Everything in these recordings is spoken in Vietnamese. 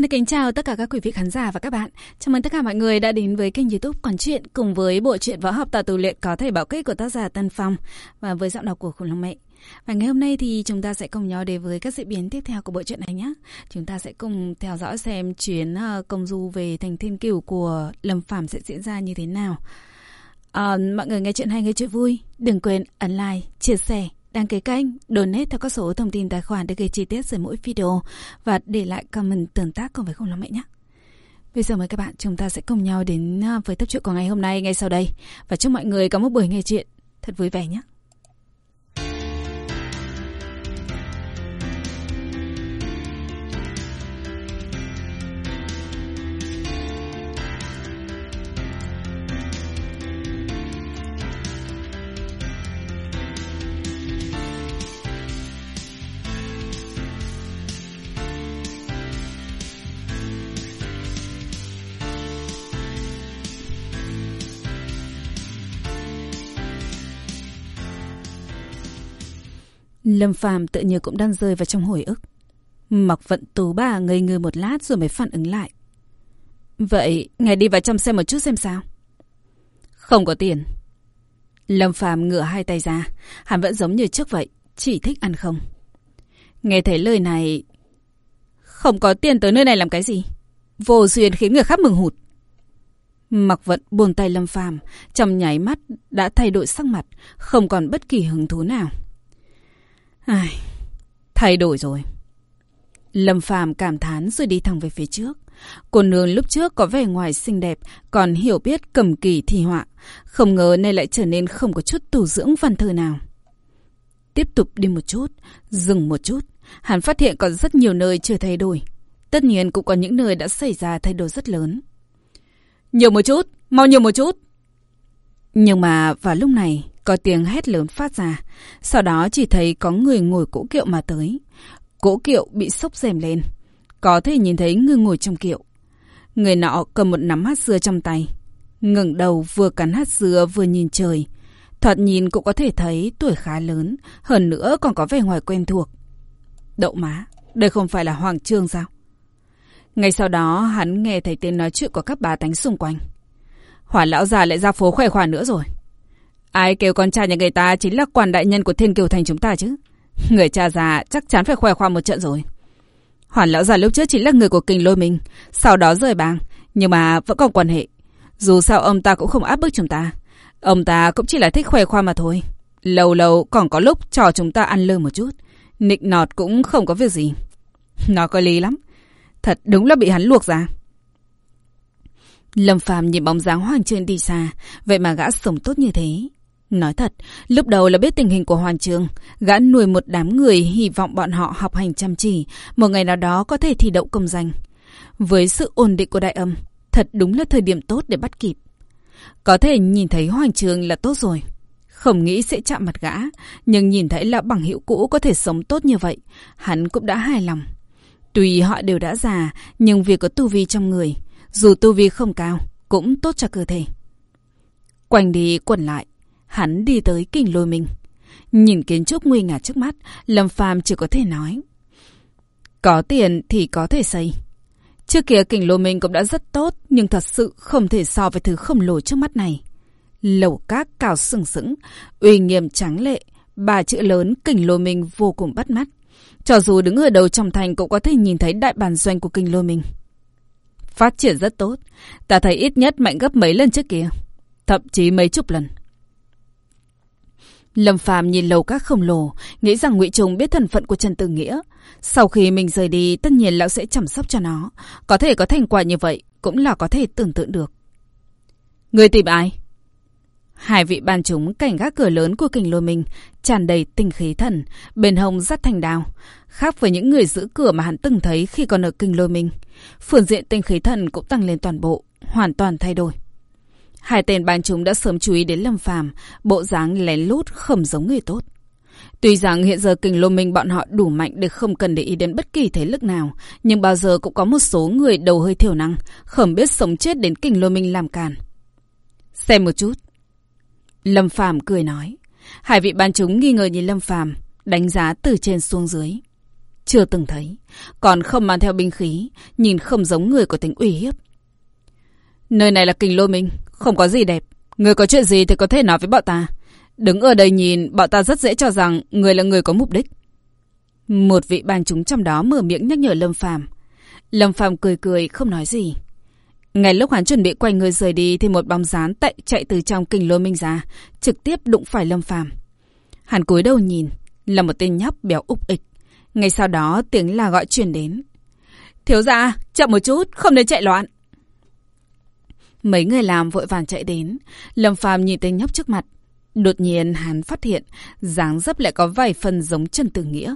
Xin được kính chào tất cả các quý vị khán giả và các bạn. Chào mừng tất cả mọi người đã đến với kênh youtube Quản truyện cùng với bộ truyện võ học tạo tù luyện có thể bảo kích của tác giả Tân Phong và với giọng đọc của Khủng Long Mẹ. Và ngày hôm nay thì chúng ta sẽ cùng nhau đến với các diễn biến tiếp theo của bộ truyện này nhé. Chúng ta sẽ cùng theo dõi xem chuyến ờ, công du về thành thiên cửu của Lâm Phạm sẽ diễn ra như thế nào. À, mọi người nghe chuyện hay nghe chuyện vui, đừng quên ấn like, chia sẻ đăng ký kênh, donate theo các số thông tin tài khoản để ghi chi tiết dưới mỗi video và để lại comment tương tác cùng với không lắm mẹ nhé. Bây giờ mời các bạn chúng ta sẽ cùng nhau đến à, với tập truyện của ngày hôm nay ngay sau đây và chúc mọi người có một buổi nghe chuyện thật vui vẻ nhé. Lâm Phàm tự như cũng đang rơi vào trong hồi ức. Mặc vận tú bà ngây ngư một lát rồi mới phản ứng lại. Vậy, ngài đi vào trong xem một chút xem sao. Không có tiền. Lâm Phàm ngửa hai tay ra, hắn vẫn giống như trước vậy, chỉ thích ăn không. Nghe thấy lời này... Không có tiền tới nơi này làm cái gì? Vô duyên khiến người khác mừng hụt. Mặc vận buồn tay Lâm Phàm trong nháy mắt đã thay đổi sắc mặt, không còn bất kỳ hứng thú nào. Ai, thay đổi rồi. Lâm Phàm cảm thán rồi đi thẳng về phía trước. Cô nương lúc trước có vẻ ngoài xinh đẹp, còn hiểu biết cầm kỳ thi họa. Không ngờ nay lại trở nên không có chút tù dưỡng văn thơ nào. Tiếp tục đi một chút, dừng một chút. Hắn phát hiện còn rất nhiều nơi chưa thay đổi. Tất nhiên cũng có những nơi đã xảy ra thay đổi rất lớn. Nhiều một chút, mau nhiều một chút. Nhưng mà vào lúc này, có tiếng hét lớn phát ra. Sau đó chỉ thấy có người ngồi cỗ kiệu mà tới. Cỗ kiệu bị sốc rèm lên. Có thể nhìn thấy người ngồi trong kiệu. Người nọ cầm một nắm hạt dưa trong tay. ngẩng đầu vừa cắn hạt dưa vừa nhìn trời. Thoạt nhìn cũng có thể thấy tuổi khá lớn. Hơn nữa còn có vẻ ngoài quen thuộc. Đậu má, đây không phải là Hoàng Trương sao? Ngay sau đó hắn nghe thấy tên nói chuyện của các bà tánh xung quanh. Hỏa lão già lại ra phố khỏe khoả nữa rồi. Ai kêu con trai nhà người ta chính là quan đại nhân của thiên kiều thành chúng ta chứ. Người cha già chắc chắn phải khoe khoang một trận rồi. Hoàn lão già lúc trước chính là người của kinh lôi mình, sau đó rời bang, nhưng mà vẫn còn quan hệ. Dù sao ông ta cũng không áp bức chúng ta. Ông ta cũng chỉ là thích khoe khoang mà thôi. Lâu lâu còn có lúc cho chúng ta ăn lơ một chút. Nịnh nọt cũng không có việc gì. Nó có lý lắm. Thật đúng là bị hắn luộc ra. Lâm Phàm nhìn bóng dáng Hoàng Trương đi xa, vậy mà gã sống tốt như thế. Nói thật, lúc đầu là biết tình hình của Hoàng trường, gã nuôi một đám người hy vọng bọn họ học hành chăm chỉ, một ngày nào đó có thể thi đậu công danh. Với sự ổn định của đại âm, thật đúng là thời điểm tốt để bắt kịp. Có thể nhìn thấy Hoàng trường là tốt rồi. Không nghĩ sẽ chạm mặt gã, nhưng nhìn thấy là bằng hữu cũ có thể sống tốt như vậy, hắn cũng đã hài lòng. tùy họ đều đã già, nhưng việc có tu vi trong người, dù tu vi không cao, cũng tốt cho cơ thể. Quanh đi quẩn lại, hắn đi tới kinh lôi mình. Nhìn kiến trúc nguy ngả trước mắt, Lâm Phàm chỉ có thể nói. Có tiền thì có thể xây. Trước kia kình lôi mình cũng đã rất tốt, nhưng thật sự không thể so với thứ khổng lồ trước mắt này. Lầu cát cao sừng sững, uy nghiêm trắng lệ, ba chữ lớn kình lôi mình vô cùng bắt mắt. Cho dù đứng ở đầu trong thành cũng có thể nhìn thấy đại bản doanh của kình lôi mình. Phát triển rất tốt. Ta thấy ít nhất mạnh gấp mấy lần trước kia. Thậm chí mấy chục lần. Lâm Phàm nhìn lầu các khổng lồ, nghĩ rằng Ngụy Trung biết thân phận của Trần Tử Nghĩa. Sau khi mình rời đi, tất nhiên lão sẽ chăm sóc cho nó. Có thể có thành quả như vậy, cũng là có thể tưởng tượng được. Người tìm ai? Hai vị ban chúng cảnh gác cửa lớn của kình lôi mình, tràn đầy tinh khí thần, bên hông dắt thành đao. Khác với những người giữ cửa mà hắn từng thấy khi còn ở kinh lôi mình. Phương diện tinh khí thần cũng tăng lên toàn bộ, hoàn toàn thay đổi. Hai tên ban chúng đã sớm chú ý đến Lâm Phàm, bộ dáng lén lút không giống người tốt. Tuy rằng hiện giờ kình lô minh bọn họ đủ mạnh để không cần để ý đến bất kỳ thế lực nào, nhưng bao giờ cũng có một số người đầu hơi thiểu năng, không biết sống chết đến kình lô minh làm càn. Xem một chút. Lâm Phàm cười nói. Hai vị ban chúng nghi ngờ nhìn Lâm Phàm đánh giá từ trên xuống dưới. chưa từng thấy. Còn không mang theo binh khí, nhìn không giống người có tính uy hiếp. Nơi này là kình lô minh, không có gì đẹp. Người có chuyện gì thì có thể nói với bọn ta. Đứng ở đây nhìn, bọn ta rất dễ cho rằng người là người có mục đích. Một vị bàn chúng trong đó mở miệng nhắc nhở Lâm Phàm. Lâm Phàm cười cười, không nói gì. Ngay lúc hắn chuẩn bị quay người rời đi thì một bóng dáng tậy chạy từ trong kình lôi minh ra, trực tiếp đụng phải Lâm Phàm. Hắn cúi đầu nhìn, là một tên nhóc béo úp ịch. Ngay sau đó tiếng là gọi truyền đến. Thiếu gia, chậm một chút, không nên chạy loạn. Mấy người làm vội vàng chạy đến. Lâm Phàm nhìn tên nhóc trước mặt. Đột nhiên hắn phát hiện dáng dấp lại có vài phần giống Trần Tử Nghĩa.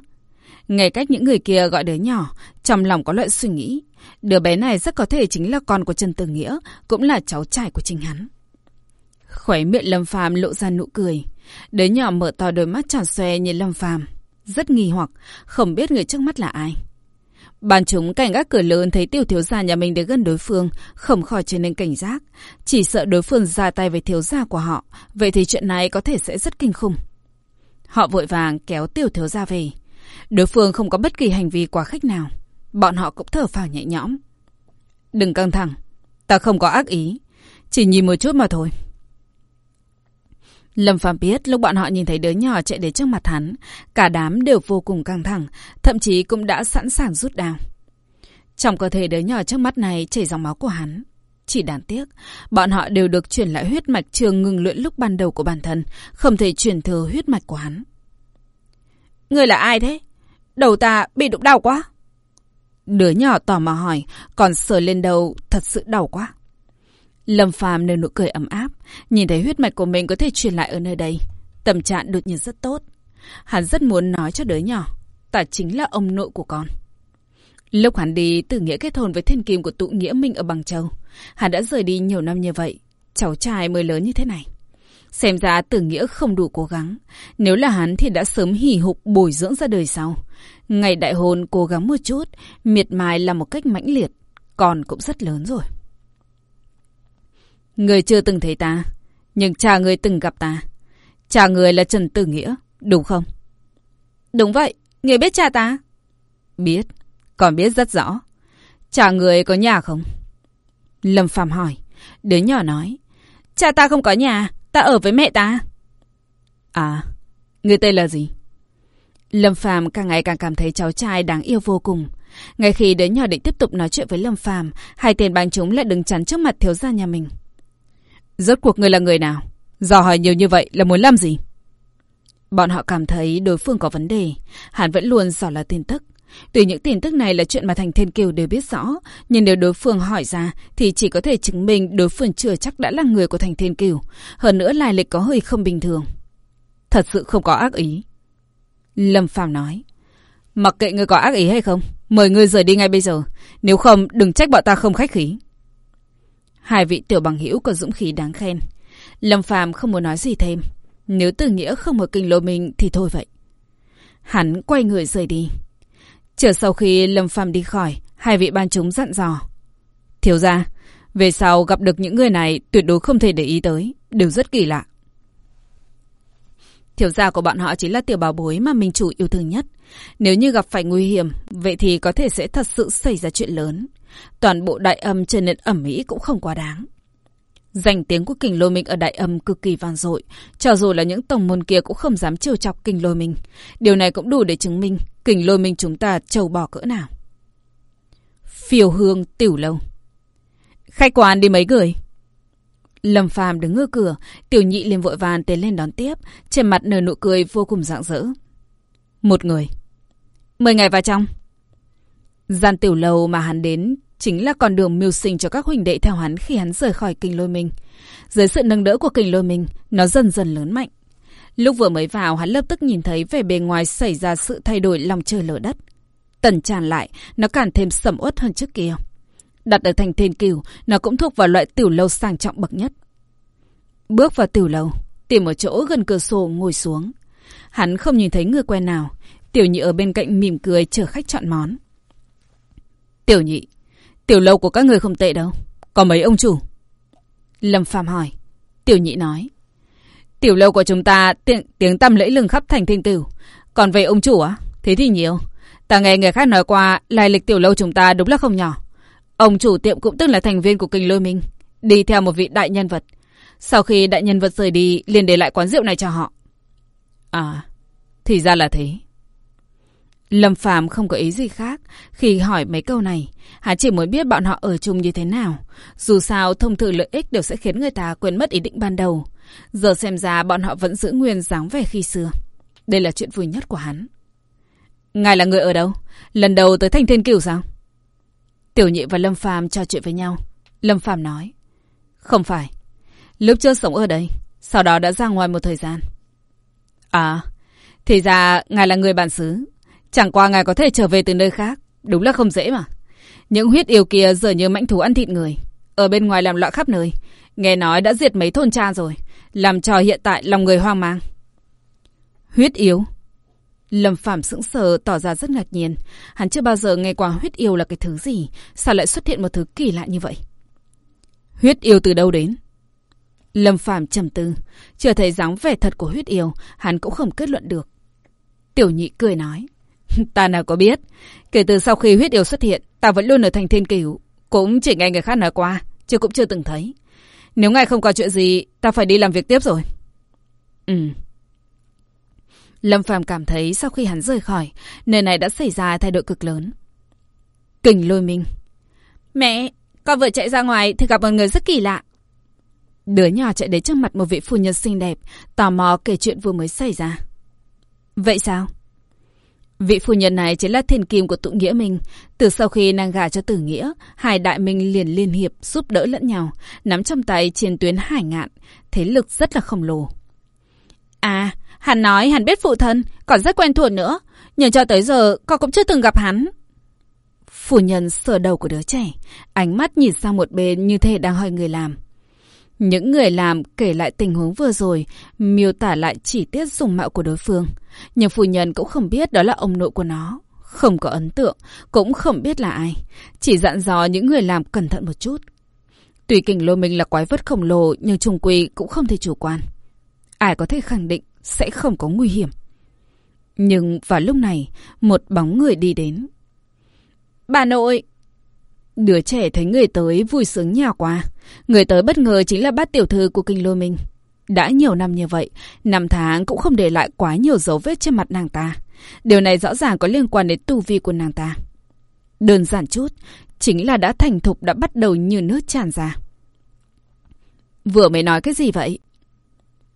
Ngay cách những người kia gọi đứa nhỏ, trong lòng có loại suy nghĩ. Đứa bé này rất có thể chính là con của Trần Tử Nghĩa, cũng là cháu trai của chính hắn. Khóe miệng Lâm Phàm lộ ra nụ cười. Đứa nhỏ mở to đôi mắt tròn xoe nhìn Lâm Phàm, rất nghi hoặc, không biết người trước mắt là ai. Bàn chúng cảnh gác cửa lớn thấy tiểu thiếu gia nhà mình đến gần đối phương, không khỏi trở nên cảnh giác. Chỉ sợ đối phương ra tay với thiếu gia của họ, vậy thì chuyện này có thể sẽ rất kinh khủng. Họ vội vàng kéo tiểu thiếu gia về. Đối phương không có bất kỳ hành vi quá khích nào. Bọn họ cũng thở phào nhẹ nhõm. Đừng căng thẳng. Ta không có ác ý. Chỉ nhìn một chút mà thôi. Lâm Phàm biết lúc bọn họ nhìn thấy đứa nhỏ chạy đến trước mặt hắn, cả đám đều vô cùng căng thẳng, thậm chí cũng đã sẵn sàng rút đao. Trong cơ thể đứa nhỏ trước mắt này chảy dòng máu của hắn. Chỉ đáng tiếc, bọn họ đều được chuyển lại huyết mạch trường ngừng luyện lúc ban đầu của bản thân, không thể chuyển thừa huyết mạch của hắn. Người là ai thế? Đầu ta bị đụng đau quá. Đứa nhỏ tò mò hỏi, còn sờ lên đầu thật sự đau quá. Lâm Phàm nở nụ cười ấm áp, nhìn thấy huyết mạch của mình có thể truyền lại ở nơi đây. Tâm trạng đột nhiên rất tốt. Hắn rất muốn nói cho đứa nhỏ, ta chính là ông nội của con. Lúc hắn đi từ nghĩa kết hôn với thiên kim của tụ nghĩa minh ở Bằng Châu. Hắn đã rời đi nhiều năm như vậy, cháu trai mới lớn như thế này. Xem ra tử nghĩa không đủ cố gắng. Nếu là hắn thì đã sớm hỉ hục bồi dưỡng ra đời sau. Ngày đại hôn cố gắng một chút, miệt mài là một cách mãnh liệt, còn cũng rất lớn rồi. Người chưa từng thấy ta, nhưng cha người từng gặp ta. Cha người là Trần Tử Nghĩa, đúng không? Đúng vậy, người biết cha ta? Biết, còn biết rất rõ. Cha người có nhà không? Lâm Phạm hỏi. Đứa nhỏ nói. Cha ta không có nhà, ta ở với mẹ ta. À, người tên là gì? Lâm Phàm càng ngày càng cảm thấy cháu trai đáng yêu vô cùng. Ngay khi đứa nhỏ định tiếp tục nói chuyện với Lâm Phàm, hai tên bang chúng lại đứng chắn trước mặt thiếu gia nhà mình. Rốt cuộc người là người nào? Do hỏi nhiều như vậy là muốn làm gì? Bọn họ cảm thấy đối phương có vấn đề. Hắn vẫn luôn dò là tin tức. Tuy những tin tức này là chuyện mà Thành Thiên Kiều đều biết rõ, nhưng nếu đối phương hỏi ra thì chỉ có thể chứng minh đối phương chưa chắc đã là người của Thành Thiên Kiều. Hơn nữa lai lịch có hơi không bình thường. Thật sự không có ác ý. Lâm Phàm nói. Mặc kệ người có ác ý hay không, mời người rời đi ngay bây giờ. Nếu không, đừng trách bọn ta không khách khí. Hai vị tiểu bằng hữu có dũng khí đáng khen. Lâm Phàm không muốn nói gì thêm. Nếu từ nghĩa không ở kinh lô mình thì thôi vậy. Hắn quay người rời đi. Chờ sau khi Lâm Phàm đi khỏi, hai vị ban chúng dặn dò. Thiếu ra, về sau gặp được những người này tuyệt đối không thể để ý tới, đều rất kỳ lạ. Thiếu gia của bọn họ chính là tiểu bảo bối mà mình chủ yêu thương nhất. Nếu như gặp phải nguy hiểm, vậy thì có thể sẽ thật sự xảy ra chuyện lớn. Toàn bộ đại âm trên nền ẩm mỹ cũng không quá đáng. Danh tiếng của kình lôi minh ở đại âm cực kỳ vang dội, cho dù là những tổng môn kia cũng không dám trêu chọc kình lôi minh. Điều này cũng đủ để chứng minh kình lôi minh chúng ta trầu bỏ cỡ nào. Phiêu hương tiểu lâu. Khách quan đi mấy người. Lâm Phàm đứng ngơ cửa, tiểu nhị liền vội vàng tiến lên đón tiếp, trên mặt nở nụ cười vô cùng rạng rỡ. Một người. Mời ngài vào trong. Gian tiểu lầu mà hắn đến chính là con đường mưu sinh cho các huynh đệ theo hắn khi hắn rời khỏi kinh lôi minh. Dưới sự nâng đỡ của kinh lôi minh, nó dần dần lớn mạnh. Lúc vừa mới vào, hắn lập tức nhìn thấy về bề ngoài xảy ra sự thay đổi lòng trời lở đất. Tần tràn lại, nó càng thêm sầm uất hơn trước kia. Đặt ở thành thiên cửu, nó cũng thuộc vào loại tiểu lâu sang trọng bậc nhất. Bước vào tiểu lâu, tìm một chỗ gần cửa sổ ngồi xuống. Hắn không nhìn thấy người quen nào. Tiểu nhị ở bên cạnh mỉm cười chờ khách chọn món. Tiểu nhị, tiểu lâu của các người không tệ đâu. Có mấy ông chủ? Lâm Phàm hỏi. Tiểu nhị nói. Tiểu lâu của chúng ta tiếng, tiếng tăm lẫy lừng khắp thành thiên tử. Còn về ông chủ á? Thế thì nhiều. Ta nghe người khác nói qua, lai lịch tiểu lâu chúng ta đúng là không nhỏ. Ông chủ tiệm cũng từng là thành viên của kinh lôi minh, đi theo một vị đại nhân vật. Sau khi đại nhân vật rời đi, liền để lại quán rượu này cho họ. À, thì ra là thế. Lâm Phàm không có ý gì khác khi hỏi mấy câu này. Hắn chỉ muốn biết bọn họ ở chung như thế nào. Dù sao, thông thường lợi ích đều sẽ khiến người ta quên mất ý định ban đầu. Giờ xem ra bọn họ vẫn giữ nguyên dáng vẻ khi xưa. Đây là chuyện vui nhất của hắn. Ngài là người ở đâu? Lần đầu tới Thanh Thiên Cửu sao? Tiểu nhị và Lâm Phàm trò chuyện với nhau. Lâm Phàm nói. Không phải. Lúc trước sống ở đây. Sau đó đã ra ngoài một thời gian. À, thì ra ngài là người bản xứ. Chẳng qua ngài có thể trở về từ nơi khác. Đúng là không dễ mà. Những huyết yêu kia giờ như mãnh thú ăn thịt người. Ở bên ngoài làm loạn khắp nơi. Nghe nói đã diệt mấy thôn cha rồi. Làm cho hiện tại lòng người hoang mang. Huyết yêu? Lâm Phạm sững sờ tỏ ra rất ngạc nhiên. Hắn chưa bao giờ nghe qua huyết yêu là cái thứ gì. Sao lại xuất hiện một thứ kỳ lạ như vậy? Huyết yêu từ đâu đến? Lâm Phạm trầm tư. Chưa thấy dáng vẻ thật của huyết yêu, hắn cũng không kết luận được. Tiểu nhị cười nói. Ta nào có biết. Kể từ sau khi huyết yêu xuất hiện, ta vẫn luôn ở thành thiên cửu. Cũng chỉ nghe người khác nói qua, chứ cũng chưa từng thấy. Nếu ngài không có chuyện gì, ta phải đi làm việc tiếp rồi. Ừ. Lâm Phàm cảm thấy sau khi hắn rời khỏi, nơi này đã xảy ra thay đổi cực lớn. Kình lôi minh. Mẹ, con vừa chạy ra ngoài thì gặp một người rất kỳ lạ. Đứa nhỏ chạy đến trước mặt một vị phu nhân xinh đẹp, tò mò kể chuyện vừa mới xảy ra. Vậy sao? Vị phu nhân này chính là thiên kim của tụ nghĩa mình. Từ sau khi nàng gả cho tử nghĩa, hai đại minh liền liên hiệp giúp đỡ lẫn nhau, nắm trong tay chiến tuyến hải ngạn, thế lực rất là khổng lồ. À, hắn nói hắn biết phụ thân, còn rất quen thuộc nữa, nhưng cho tới giờ con cũng chưa từng gặp hắn. Phu nhân sờ đầu của đứa trẻ, ánh mắt nhìn sang một bên như thể đang hỏi người làm. Những người làm kể lại tình huống vừa rồi, miêu tả lại chi tiết dùng mạo của đối phương. Nhưng phu nhân cũng không biết đó là ông nội của nó. Không có ấn tượng, cũng không biết là ai. Chỉ dặn dò những người làm cẩn thận một chút. Tuy kình lôi mình là quái vật khổng lồ, nhưng trùng quy cũng không thể chủ quan. Ai có thể khẳng định sẽ không có nguy hiểm. Nhưng vào lúc này, một bóng người đi đến. Bà nội, Đứa trẻ thấy người tới vui sướng nhào qua. Người tới bất ngờ chính là bát tiểu thư của kinh lôi minh. Đã nhiều năm như vậy, năm tháng cũng không để lại quá nhiều dấu vết trên mặt nàng ta. Điều này rõ ràng có liên quan đến tu vi của nàng ta. Đơn giản chút, chính là đã thành thục đã bắt đầu như nước tràn ra. Vừa mới nói cái gì vậy?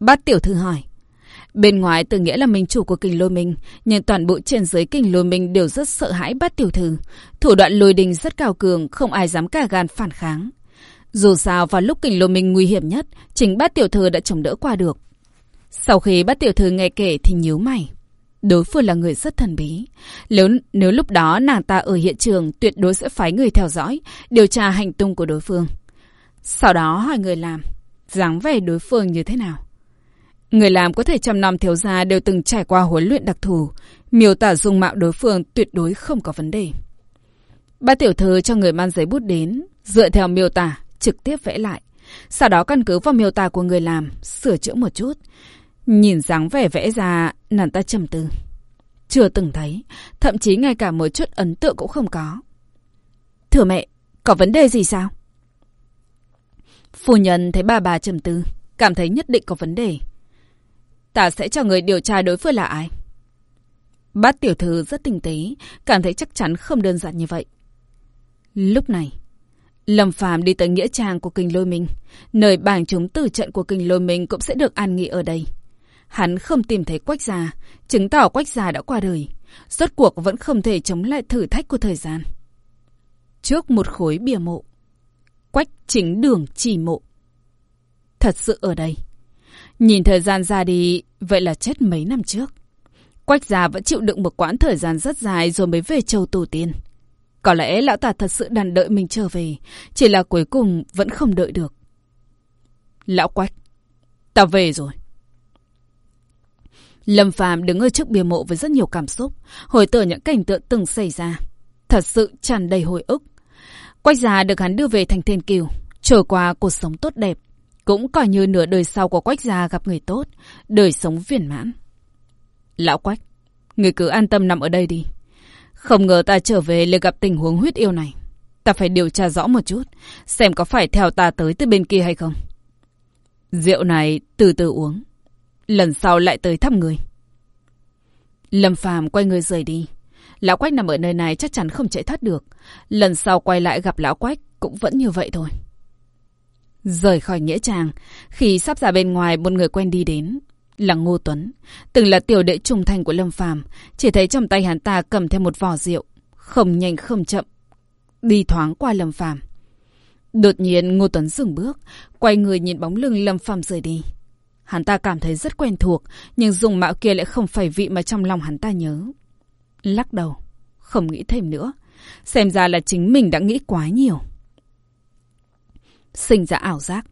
Bát tiểu thư hỏi. Bên ngoài tự nghĩa là mình chủ của kinh lôi minh, nhưng toàn bộ trên dưới kinh lôi minh đều rất sợ hãi bắt tiểu thư. Thủ đoạn lôi đình rất cao cường, không ai dám cả gan phản kháng. Dù sao vào lúc kinh lôi minh nguy hiểm nhất, chính bát tiểu thư đã chống đỡ qua được. Sau khi bát tiểu thư nghe kể thì nhíu mày. Đối phương là người rất thần bí. Nếu, nếu lúc đó nàng ta ở hiện trường tuyệt đối sẽ phái người theo dõi, điều tra hành tung của đối phương. Sau đó hỏi người làm, dáng vẻ đối phương như thế nào. Người làm có thể trăm năm thiếu gia đều từng trải qua huấn luyện đặc thù, miêu tả dung mạo đối phương tuyệt đối không có vấn đề. Ba tiểu thư cho người mang giấy bút đến, dựa theo miêu tả, trực tiếp vẽ lại. Sau đó căn cứ vào miêu tả của người làm, sửa chữa một chút. Nhìn dáng vẻ vẽ ra, nàng ta trầm tư. Chưa từng thấy, thậm chí ngay cả một chút ấn tượng cũng không có. Thưa mẹ, có vấn đề gì sao? Phu nhân thấy bà bà trầm tư, cảm thấy nhất định có vấn đề. Ta sẽ cho người điều tra đối phương là ai. Bát tiểu thư rất tinh tế, cảm thấy chắc chắn không đơn giản như vậy. Lúc này, Lâm Phàm đi tới nghĩa trang của kinh lôi minh, nơi bảng chúng tử trận của kinh lôi minh cũng sẽ được an nghỉ ở đây. Hắn không tìm thấy quách già, chứng tỏ quách già đã qua đời. Rốt cuộc vẫn không thể chống lại thử thách của thời gian. Trước một khối bìa mộ, quách chính đường chỉ mộ. Thật sự ở đây, Nhìn thời gian ra đi, vậy là chết mấy năm trước. Quách già vẫn chịu đựng một quãng thời gian rất dài rồi mới về châu tổ tiên. Có lẽ lão ta thật sự đàn đợi mình trở về, chỉ là cuối cùng vẫn không đợi được. Lão Quách, ta về rồi. Lâm Phàm đứng ở trước bia mộ với rất nhiều cảm xúc, hồi tưởng những cảnh tượng từng xảy ra. Thật sự tràn đầy hồi ức. Quách già được hắn đưa về thành thiên kiều, trôi qua cuộc sống tốt đẹp, cũng coi như nửa đời sau của Quách gia gặp người tốt, đời sống viên mãn. Lão Quách, người cứ an tâm nằm ở đây đi. Không ngờ ta trở về lại gặp tình huống huyết yêu này. Ta phải điều tra rõ một chút, xem có phải theo ta tới từ bên kia hay không. Rượu này từ từ uống. Lần sau lại tới thăm người. Lâm Phàm quay người rời đi. Lão Quách nằm ở nơi này chắc chắn không chạy thoát được. Lần sau quay lại gặp Lão Quách cũng vẫn như vậy thôi. Rời khỏi Nghĩa Trang, khi sắp ra bên ngoài một người quen đi đến. Là Ngô Tuấn, từng là tiểu đệ trung thành của Lâm Phàm chỉ thấy trong tay hắn ta cầm theo một vỏ rượu, không nhanh không chậm, đi thoáng qua Lâm Phàm Đột nhiên Ngô Tuấn dừng bước, quay người nhìn bóng lưng Lâm Phàm rời đi. Hắn ta cảm thấy rất quen thuộc, nhưng dùng mạo kia lại không phải vị mà trong lòng hắn ta nhớ. Lắc đầu, không nghĩ thêm nữa. Xem ra là chính mình đã nghĩ quá nhiều. Sinh ra ảo giác.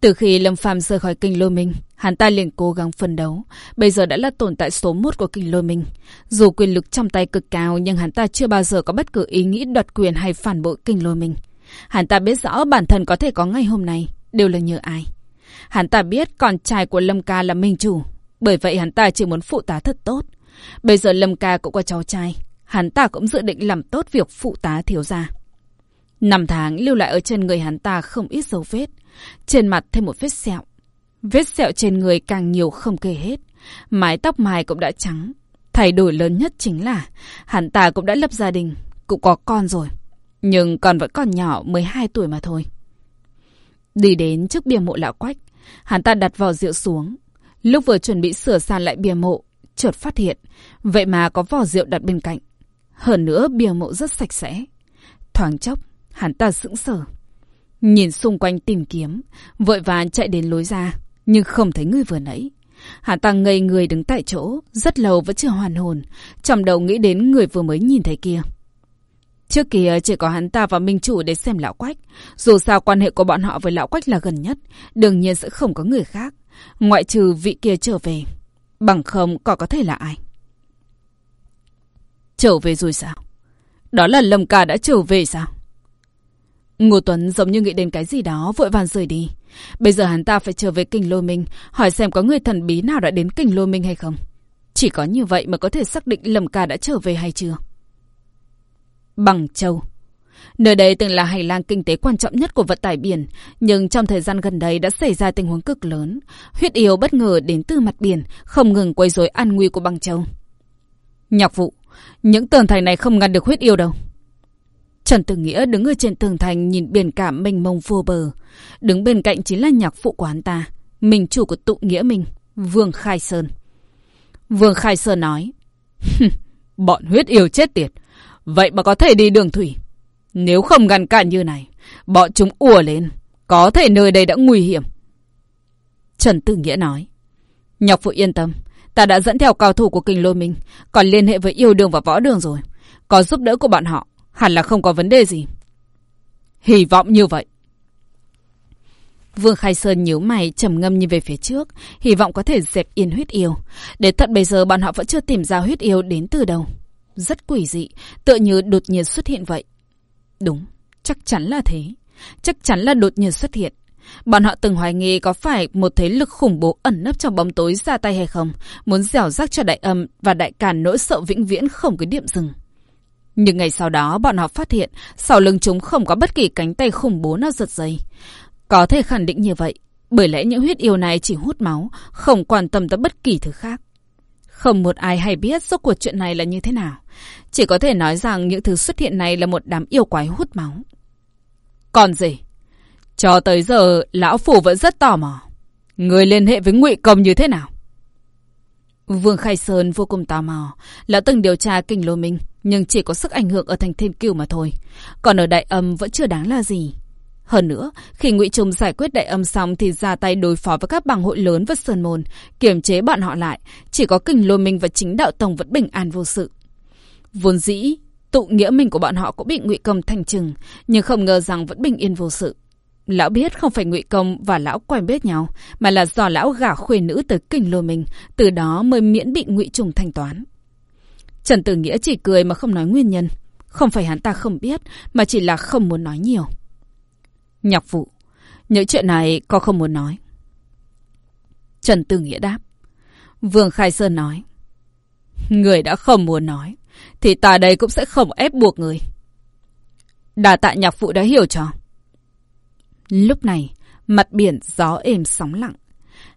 Từ khi Lâm Phàm rời khỏi kinh lôi minh, hắn ta liền cố gắng phân đấu. Bây giờ đã là tồn tại số một của kinh lôi minh. Dù quyền lực trong tay cực cao, nhưng hắn ta chưa bao giờ có bất cứ ý nghĩ đoạt quyền hay phản bội kinh lôi minh. Hắn ta biết rõ bản thân có thể có ngày hôm nay, đều là nhờ ai. Hắn ta biết con trai của Lâm Ca là minh chủ, bởi vậy hắn ta chỉ muốn phụ tá thật tốt. Bây giờ Lâm Ca cũng có cháu trai, hắn ta cũng dự định làm tốt việc phụ tá thiếu gia. Năm tháng lưu lại ở trên người hắn ta không ít dấu vết. Trên mặt thêm một vết sẹo. Vết sẹo trên người càng nhiều không kể hết. Mái tóc mai cũng đã trắng. Thay đổi lớn nhất chính là hắn ta cũng đã lập gia đình, cũng có con rồi. Nhưng còn vẫn còn nhỏ 12 tuổi mà thôi. Đi đến trước bia mộ lão quách, hắn ta đặt vỏ rượu xuống. Lúc vừa chuẩn bị sửa sàn lại bia mộ, chợt phát hiện, vậy mà có vỏ rượu đặt bên cạnh. Hơn nữa bia mộ rất sạch sẽ. Thoáng chốc, hắn ta sững sờ. Nhìn xung quanh tìm kiếm, vội vàng chạy đến lối ra, nhưng không thấy người vừa nãy. Hắn ta ngây người đứng tại chỗ, rất lâu vẫn chưa hoàn hồn, trong đầu nghĩ đến người vừa mới nhìn thấy kia. Trước kia chỉ có hắn ta và Minh Chủ để xem Lão Quách. Dù sao quan hệ của bọn họ với Lão Quách là gần nhất, đương nhiên sẽ không có người khác. Ngoại trừ vị kia trở về. Bằng không còn có thể là ai. Trở về rồi sao? Đó là Lâm Ca đã trở về sao? Ngô Tuấn giống như nghĩ đến cái gì đó vội vàng rời đi. Bây giờ hắn ta phải trở về kinh lôi minh, hỏi xem có người thần bí nào đã đến kinh lôi minh hay không. Chỉ có như vậy mà có thể xác định Lâm Ca đã trở về hay chưa. Bằng Châu Nơi đây từng là hành lang kinh tế quan trọng nhất của vận tải biển, nhưng trong thời gian gần đây đã xảy ra tình huống cực lớn. Huyết yêu bất ngờ đến từ mặt biển, không ngừng quấy rối an nguy của Bằng Châu. Nhạc vụ, những tường thành này không ngăn được huyết yêu đâu. Trần Tử Nghĩa đứng ở trên tường thành nhìn biển cả mênh mông vô bờ. Đứng bên cạnh chính là nhạc phụ của hắn ta, mình chủ của tụ nghĩa mình, Vương Khai Sơn. Vương Khai Sơn nói, bọn huyết yêu chết tiệt, vậy mà có thể đi đường thủy. Nếu không ngăn cản như này, bọn chúng ùa lên, có thể nơi đây đã nguy hiểm. Trần Tử Nghĩa nói, nhạc phụ yên tâm, ta đã dẫn theo cao thủ của kinh lôi mình, còn liên hệ với yêu đường và võ đường rồi. Có giúp đỡ của bọn họ, Hẳn là không có vấn đề gì. Hy vọng như vậy. Vương Khai Sơn nhíu mày trầm ngâm nhìn về phía trước, hy vọng có thể dẹp yên huyết yêu. Đến tận bây giờ bọn họ vẫn chưa tìm ra huyết yêu đến từ đâu. Rất quỷ dị, tựa như đột nhiên xuất hiện vậy. Đúng, chắc chắn là thế. Chắc chắn là đột nhiên xuất hiện. Bọn họ từng hoài nghi có phải một thế lực khủng bố ẩn nấp trong bóng tối ra tay hay không, muốn dẻo rác cho đại âm và đại càn nỗi sợ vĩnh viễn không có điểm dừng. Nhưng ngày sau đó bọn họ phát hiện sau lưng chúng không có bất kỳ cánh tay khủng bố nào giật dây. Có thể khẳng định như vậy, bởi lẽ những huyết yêu này chỉ hút máu, không quan tâm tới bất kỳ thứ khác. Không một ai hay biết rốt cuộc chuyện này là như thế nào. Chỉ có thể nói rằng những thứ xuất hiện này là một đám yêu quái hút máu. Còn gì? Cho tới giờ, Lão Phủ vẫn rất tò mò. Người liên hệ với ngụy Công như thế nào? Vương Khai Sơn vô cùng tò mò, lão từng điều tra kinh lô minh, nhưng chỉ có sức ảnh hưởng ở thành thiên kiều mà thôi. Còn ở đại âm vẫn chưa đáng là gì. Hơn nữa, khi ngụy Trung giải quyết đại âm xong thì ra tay đối phó với các bang hội lớn và sơn môn, kiềm chế bọn họ lại, chỉ có kinh lôi minh và chính đạo tổng vẫn bình an vô sự. Vốn dĩ, tụ nghĩa minh của bọn họ cũng bị ngụy công thành trừng, nhưng không ngờ rằng vẫn bình yên vô sự. Lão biết không phải ngụy Công và lão quen biết nhau, mà là do lão gả khuê nữ tới kinh lôi minh, từ đó mới miễn bị ngụy trùng thanh toán. Trần Tử Nghĩa chỉ cười mà không nói nguyên nhân. Không phải hắn ta không biết, mà chỉ là không muốn nói nhiều. Nhạc vụ, những chuyện này có không muốn nói. Trần Tử Nghĩa đáp. Vương Khai Sơn nói. Người đã không muốn nói, thì ta đây cũng sẽ không ép buộc người. Đà tạ nhạc phụ đã hiểu cho. Lúc này, mặt biển gió êm sóng lặng.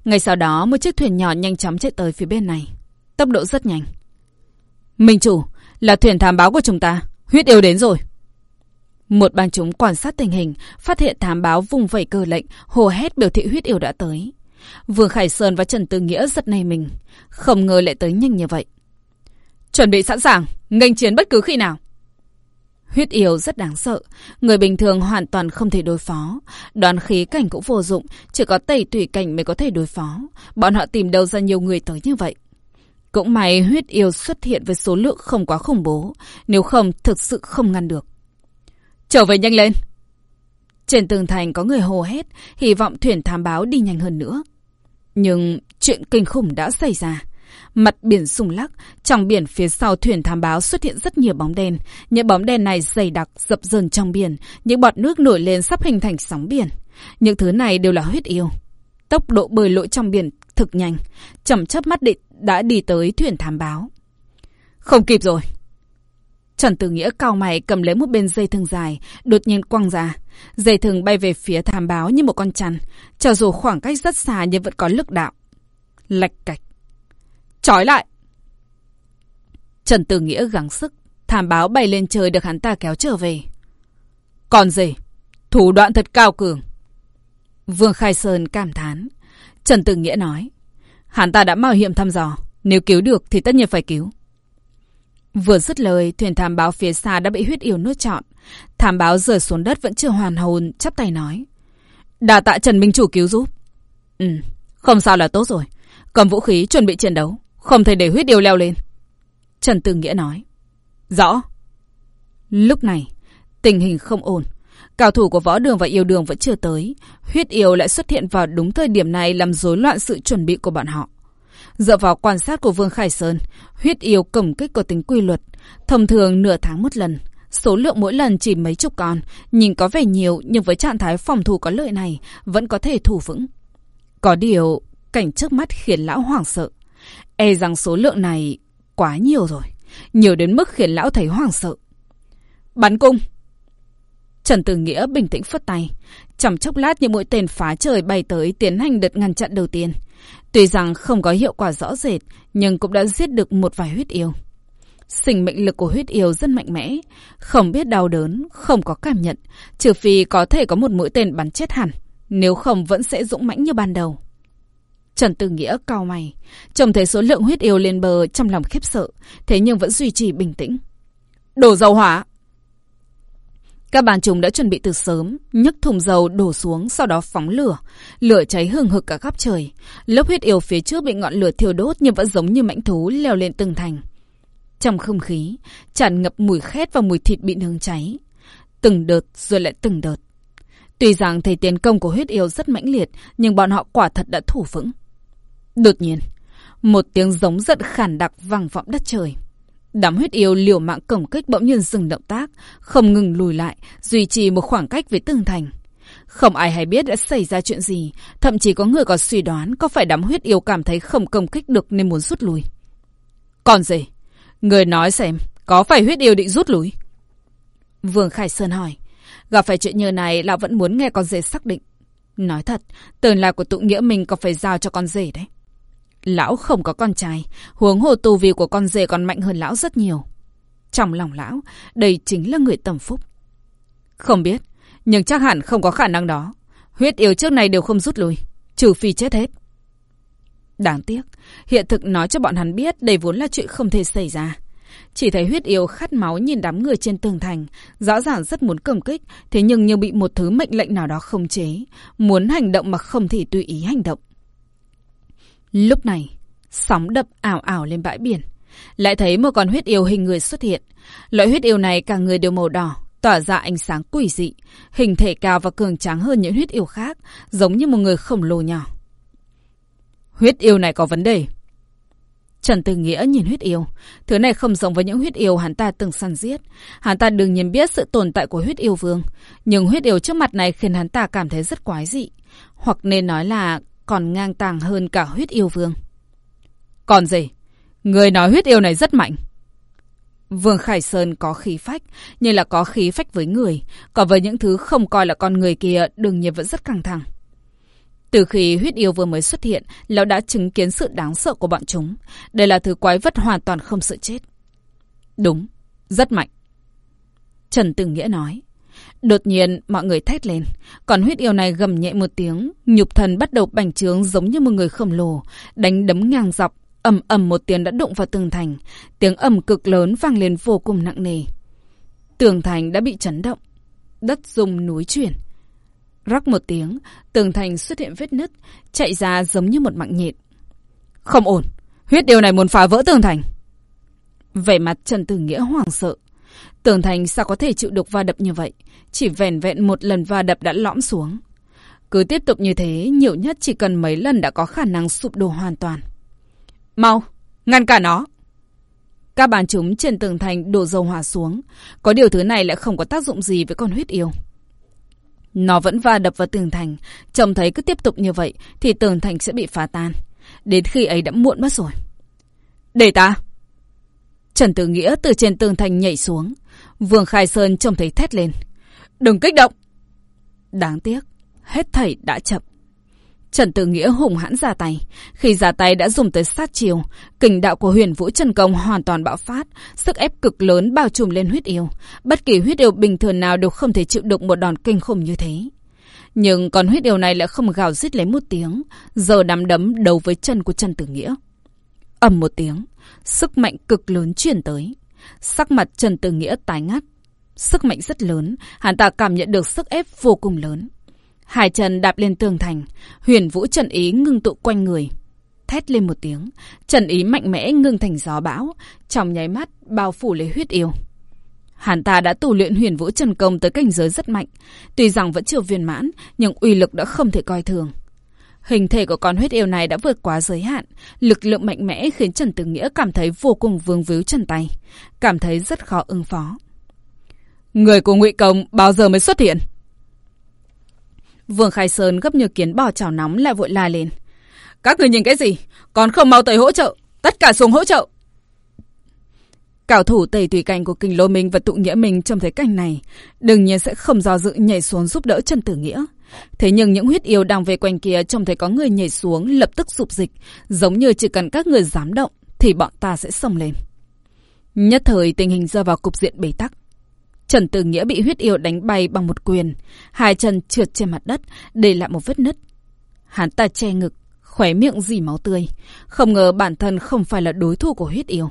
Ngay sau đó, một chiếc thuyền nhỏ nhanh chóng chạy tới phía bên này. Tốc độ rất nhanh. Minh chủ, là thuyền thám báo của chúng ta. Huyết yêu đến rồi. Một ban chúng quan sát tình hình, phát hiện thám báo vùng vẩy cơ lệnh, hồ hét biểu thị huyết yêu đã tới. Vương Khải Sơn và Trần Tư Nghĩa giật này mình. Không ngờ lại tới nhanh như vậy. Chuẩn bị sẵn sàng, nghênh chiến bất cứ khi nào. Huyết yêu rất đáng sợ, người bình thường hoàn toàn không thể đối phó. Đoàn khí cảnh cũng vô dụng, chỉ có tẩy tủy cảnh mới có thể đối phó. Bọn họ tìm đâu ra nhiều người tới như vậy. Cũng may huyết yêu xuất hiện với số lượng không quá khủng bố, nếu không thực sự không ngăn được. Trở về nhanh lên! Trên tường thành có người hô hét, hy vọng thuyền thám báo đi nhanh hơn nữa. Nhưng chuyện kinh khủng đã xảy ra. Mặt biển sung lắc, trong biển phía sau thuyền thám báo xuất hiện rất nhiều bóng đen. Những bóng đen này dày đặc, dập dờn trong biển, những bọt nước nổi lên sắp hình thành sóng biển. Những thứ này đều là huyết yêu. Tốc độ bơi lội trong biển thực nhanh, chậm chớp mắt định đã đi tới thuyền thám báo. Không kịp rồi. Trần Tử Nghĩa cao mày cầm lấy một bên dây thừng dài, đột nhiên quăng ra. Dây thừng bay về phía thám báo như một con chăn, cho dù khoảng cách rất xa nhưng vẫn có lực đạo. Lạch cạch. Trói lại! Trần Tử Nghĩa gắng sức, thám báo bay lên trời được hắn ta kéo trở về. Còn gì? Thủ đoạn thật cao cường. Vương Khai Sơn cảm thán. Trần Tử Nghĩa nói. Hắn ta đã mạo hiểm thăm dò. Nếu cứu được thì tất nhiên phải cứu. Vừa dứt lời, thuyền thám báo phía xa đã bị huyết yêu nuốt trọn. Thám báo rơi xuống đất vẫn chưa hoàn hồn, chắp tay nói. Đà tạ Trần Minh Chủ cứu giúp. Ừ, không sao là tốt rồi. Cầm vũ khí chuẩn bị chiến đấu. Không thể để huyết yêu leo lên. Trần Tư Nghĩa nói. Rõ. Lúc này, tình hình không ổn. Cao thủ của võ đường và yêu đường vẫn chưa tới. Huyết yêu lại xuất hiện vào đúng thời điểm này làm rối loạn sự chuẩn bị của bọn họ. Dựa vào quan sát của Vương Khải Sơn, huyết yêu cổng kích có tính quy luật. Thông thường nửa tháng một lần. Số lượng mỗi lần chỉ mấy chục con, nhìn có vẻ nhiều nhưng với trạng thái phòng thủ có lợi này vẫn có thể thủ vững. Có điều, cảnh trước mắt khiến lão hoảng sợ. E rằng số lượng này quá nhiều rồi. Nhiều đến mức khiến lão thấy hoảng sợ. Bắn cung! Trần Tử Nghĩa bình tĩnh phất tay. Chẳng chốc lát những mũi tên phá trời bay tới tiến hành đợt ngăn chặn đầu tiên. Tuy rằng không có hiệu quả rõ rệt, nhưng cũng đã giết được một vài huyết yêu. Sinh mệnh lực của huyết yêu rất mạnh mẽ, không biết đau đớn, không có cảm nhận, trừ phi có thể có một mũi tên bắn chết hẳn, nếu không vẫn sẽ dũng mãnh như ban đầu. Trần Tư Nghĩa cao mày, trông thấy số lượng huyết yêu lên bờ trong lòng khiếp sợ, thế nhưng vẫn duy trì bình tĩnh. Đổ dầu hỏa! Các bàn chúng đã chuẩn bị từ sớm, nhấc thùng dầu đổ xuống, sau đó phóng lửa. Lửa cháy hừng hực cả khắp trời. Lớp huyết yêu phía trước bị ngọn lửa thiêu đốt nhưng vẫn giống như mãnh thú leo lên từng thành. Trong không khí, tràn ngập mùi khét và mùi thịt bị nướng cháy. Từng đợt rồi lại từng đợt. Tuy rằng thầy tiến công của huyết yêu rất mãnh liệt, nhưng bọn họ quả thật đã thủ vững. Đột nhiên, một tiếng giống giận khản đặc vang vọng đất trời. Đám huyết yêu liều mạng cổng kích bỗng nhiên dừng động tác, không ngừng lùi lại, duy trì một khoảng cách với tường thành. Không ai hay biết đã xảy ra chuyện gì, thậm chí có người còn suy đoán có phải đám huyết yêu cảm thấy không công kích được nên muốn rút lui. Còn gì? Người nói xem, có phải huyết yêu định rút lui? Vương Khải Sơn hỏi. Gặp phải chuyện như này, lão vẫn muốn nghe con rể xác định. Nói thật, tương lai của tụ nghĩa mình có phải giao cho con rể đấy. Lão không có con trai, huống hồ tu vi của con rể còn mạnh hơn lão rất nhiều. Trong lòng lão, đây chính là người tầm phúc. Không biết, nhưng chắc hẳn không có khả năng đó. Huyết yêu trước này đều không rút lui, trừ phi chết hết. Đáng tiếc, hiện thực nói cho bọn hắn biết đây vốn là chuyện không thể xảy ra. Chỉ thấy huyết yêu khát máu nhìn đám người trên tường thành, rõ ràng rất muốn cầm kích, thế nhưng như bị một thứ mệnh lệnh nào đó không chế, muốn hành động mà không thể tùy ý hành động. Lúc này, sóng đập ảo ảo lên bãi biển. Lại thấy một con huyết yêu hình người xuất hiện. Loại huyết yêu này cả người đều màu đỏ, tỏa ra ánh sáng quỷ dị, hình thể cao và cường tráng hơn những huyết yêu khác, giống như một người khổng lồ nhỏ. Huyết yêu này có vấn đề. Trần Tư Nghĩa nhìn huyết yêu. Thứ này không giống với những huyết yêu hắn ta từng săn giết. Hắn ta đương nhiên biết sự tồn tại của huyết yêu vương. Nhưng huyết yêu trước mặt này khiến hắn ta cảm thấy rất quái dị. Hoặc nên nói là còn ngang tàng hơn cả huyết yêu vương. Còn gì? Người nói huyết yêu này rất mạnh. Vương Khải Sơn có khí phách, nhưng là có khí phách với người. Còn với những thứ không coi là con người kia, đương nhiên vẫn rất căng thẳng. Từ khi huyết yêu vừa mới xuất hiện, lão đã chứng kiến sự đáng sợ của bọn chúng. Đây là thứ quái vật hoàn toàn không sợ chết. Đúng, rất mạnh. Trần Tử Nghĩa nói. Đột nhiên, mọi người thét lên. Còn huyết yêu này gầm nhẹ một tiếng, nhục thần bắt đầu bành trướng giống như một người khổng lồ, đánh đấm ngang dọc, ầm ầm một tiếng đã đụng vào tường thành. Tiếng ầm cực lớn vang lên vô cùng nặng nề. Tường thành đã bị chấn động. Đất rung núi chuyển. Rắc một tiếng, tường thành xuất hiện vết nứt, chạy ra giống như một mạng nhện. Không ổn, huyết điều này muốn phá vỡ tường thành. Vẻ mặt Trần Tử Nghĩa hoảng sợ. Tường thành sao có thể chịu được va đập như vậy? Chỉ vẻn vẹn một lần va đập đã lõm xuống. Cứ tiếp tục như thế, nhiều nhất chỉ cần mấy lần đã có khả năng sụp đổ hoàn toàn. Mau, ngăn cả nó. Các bàn chúng trên tường thành đổ dầu hỏa xuống. Có điều thứ này lại không có tác dụng gì với con huyết yêu. Nó vẫn va đập vào tường thành. Trông thấy cứ tiếp tục như vậy thì tường thành sẽ bị phá tan. Đến khi ấy đã muộn mất rồi. Để ta! Trần Tử Nghĩa từ trên tường thành nhảy xuống. Vương Khai Sơn trông thấy thét lên. Đừng kích động! Đáng tiếc, hết thảy đã chậm. Trần Tử Nghĩa hùng hãn ra tay. Khi ra tay đã dùng tới sát chiều, kình đạo của huyền vũ Trần Công hoàn toàn bạo phát, sức ép cực lớn bao trùm lên huyết yêu. Bất kỳ huyết yêu bình thường nào đều không thể chịu đựng một đòn kinh khủng như thế. Nhưng con huyết yêu này lại không gào rít lấy một tiếng, giờ đắm đấm đầu với chân của Trần Tử Nghĩa. ầm một tiếng, sức mạnh cực lớn truyền tới. Sắc mặt Trần Tử Nghĩa tái ngắt. Sức mạnh rất lớn, hắn ta cảm nhận được sức ép vô cùng lớn. hải trần đạp lên tường thành, huyền vũ trần ý ngưng tụ quanh người. Thét lên một tiếng, trần ý mạnh mẽ ngưng thành gió bão, trong nháy mắt bao phủ lấy huyết yêu. Hắn ta đã tu luyện huyền vũ trần công tới cảnh giới rất mạnh, tuy rằng vẫn chưa viên mãn, nhưng uy lực đã không thể coi thường. Hình thể của con huyết yêu này đã vượt quá giới hạn, lực lượng mạnh mẽ khiến Trần Tử Nghĩa cảm thấy vô cùng vương víu chân tay, cảm thấy rất khó ứng phó. Người của Ngụy Công bao giờ mới xuất hiện? Vương Khai Sơn gấp như kiến bò chảo nóng lại vội la lên. Các người nhìn cái gì? Còn không mau tới hỗ trợ. Tất cả xuống hỗ trợ. Cảo thủ tẩy tùy cảnh của kinh lô minh và tụ nghĩa minh trông thấy cảnh này. Đương nhiên sẽ không do dự nhảy xuống giúp đỡ trần tử nghĩa. Thế nhưng những huyết yêu đang về quanh kia trông thấy có người nhảy xuống lập tức sụp dịch. Giống như chỉ cần các người dám động thì bọn ta sẽ xông lên. Nhất thời tình hình rơi vào cục diện bế tắc. Trần Tử Nghĩa bị huyết yêu đánh bay bằng một quyền. Hai chân trượt trên mặt đất, để lại một vết nứt. Hắn ta che ngực, khóe miệng dì máu tươi. Không ngờ bản thân không phải là đối thủ của huyết yêu.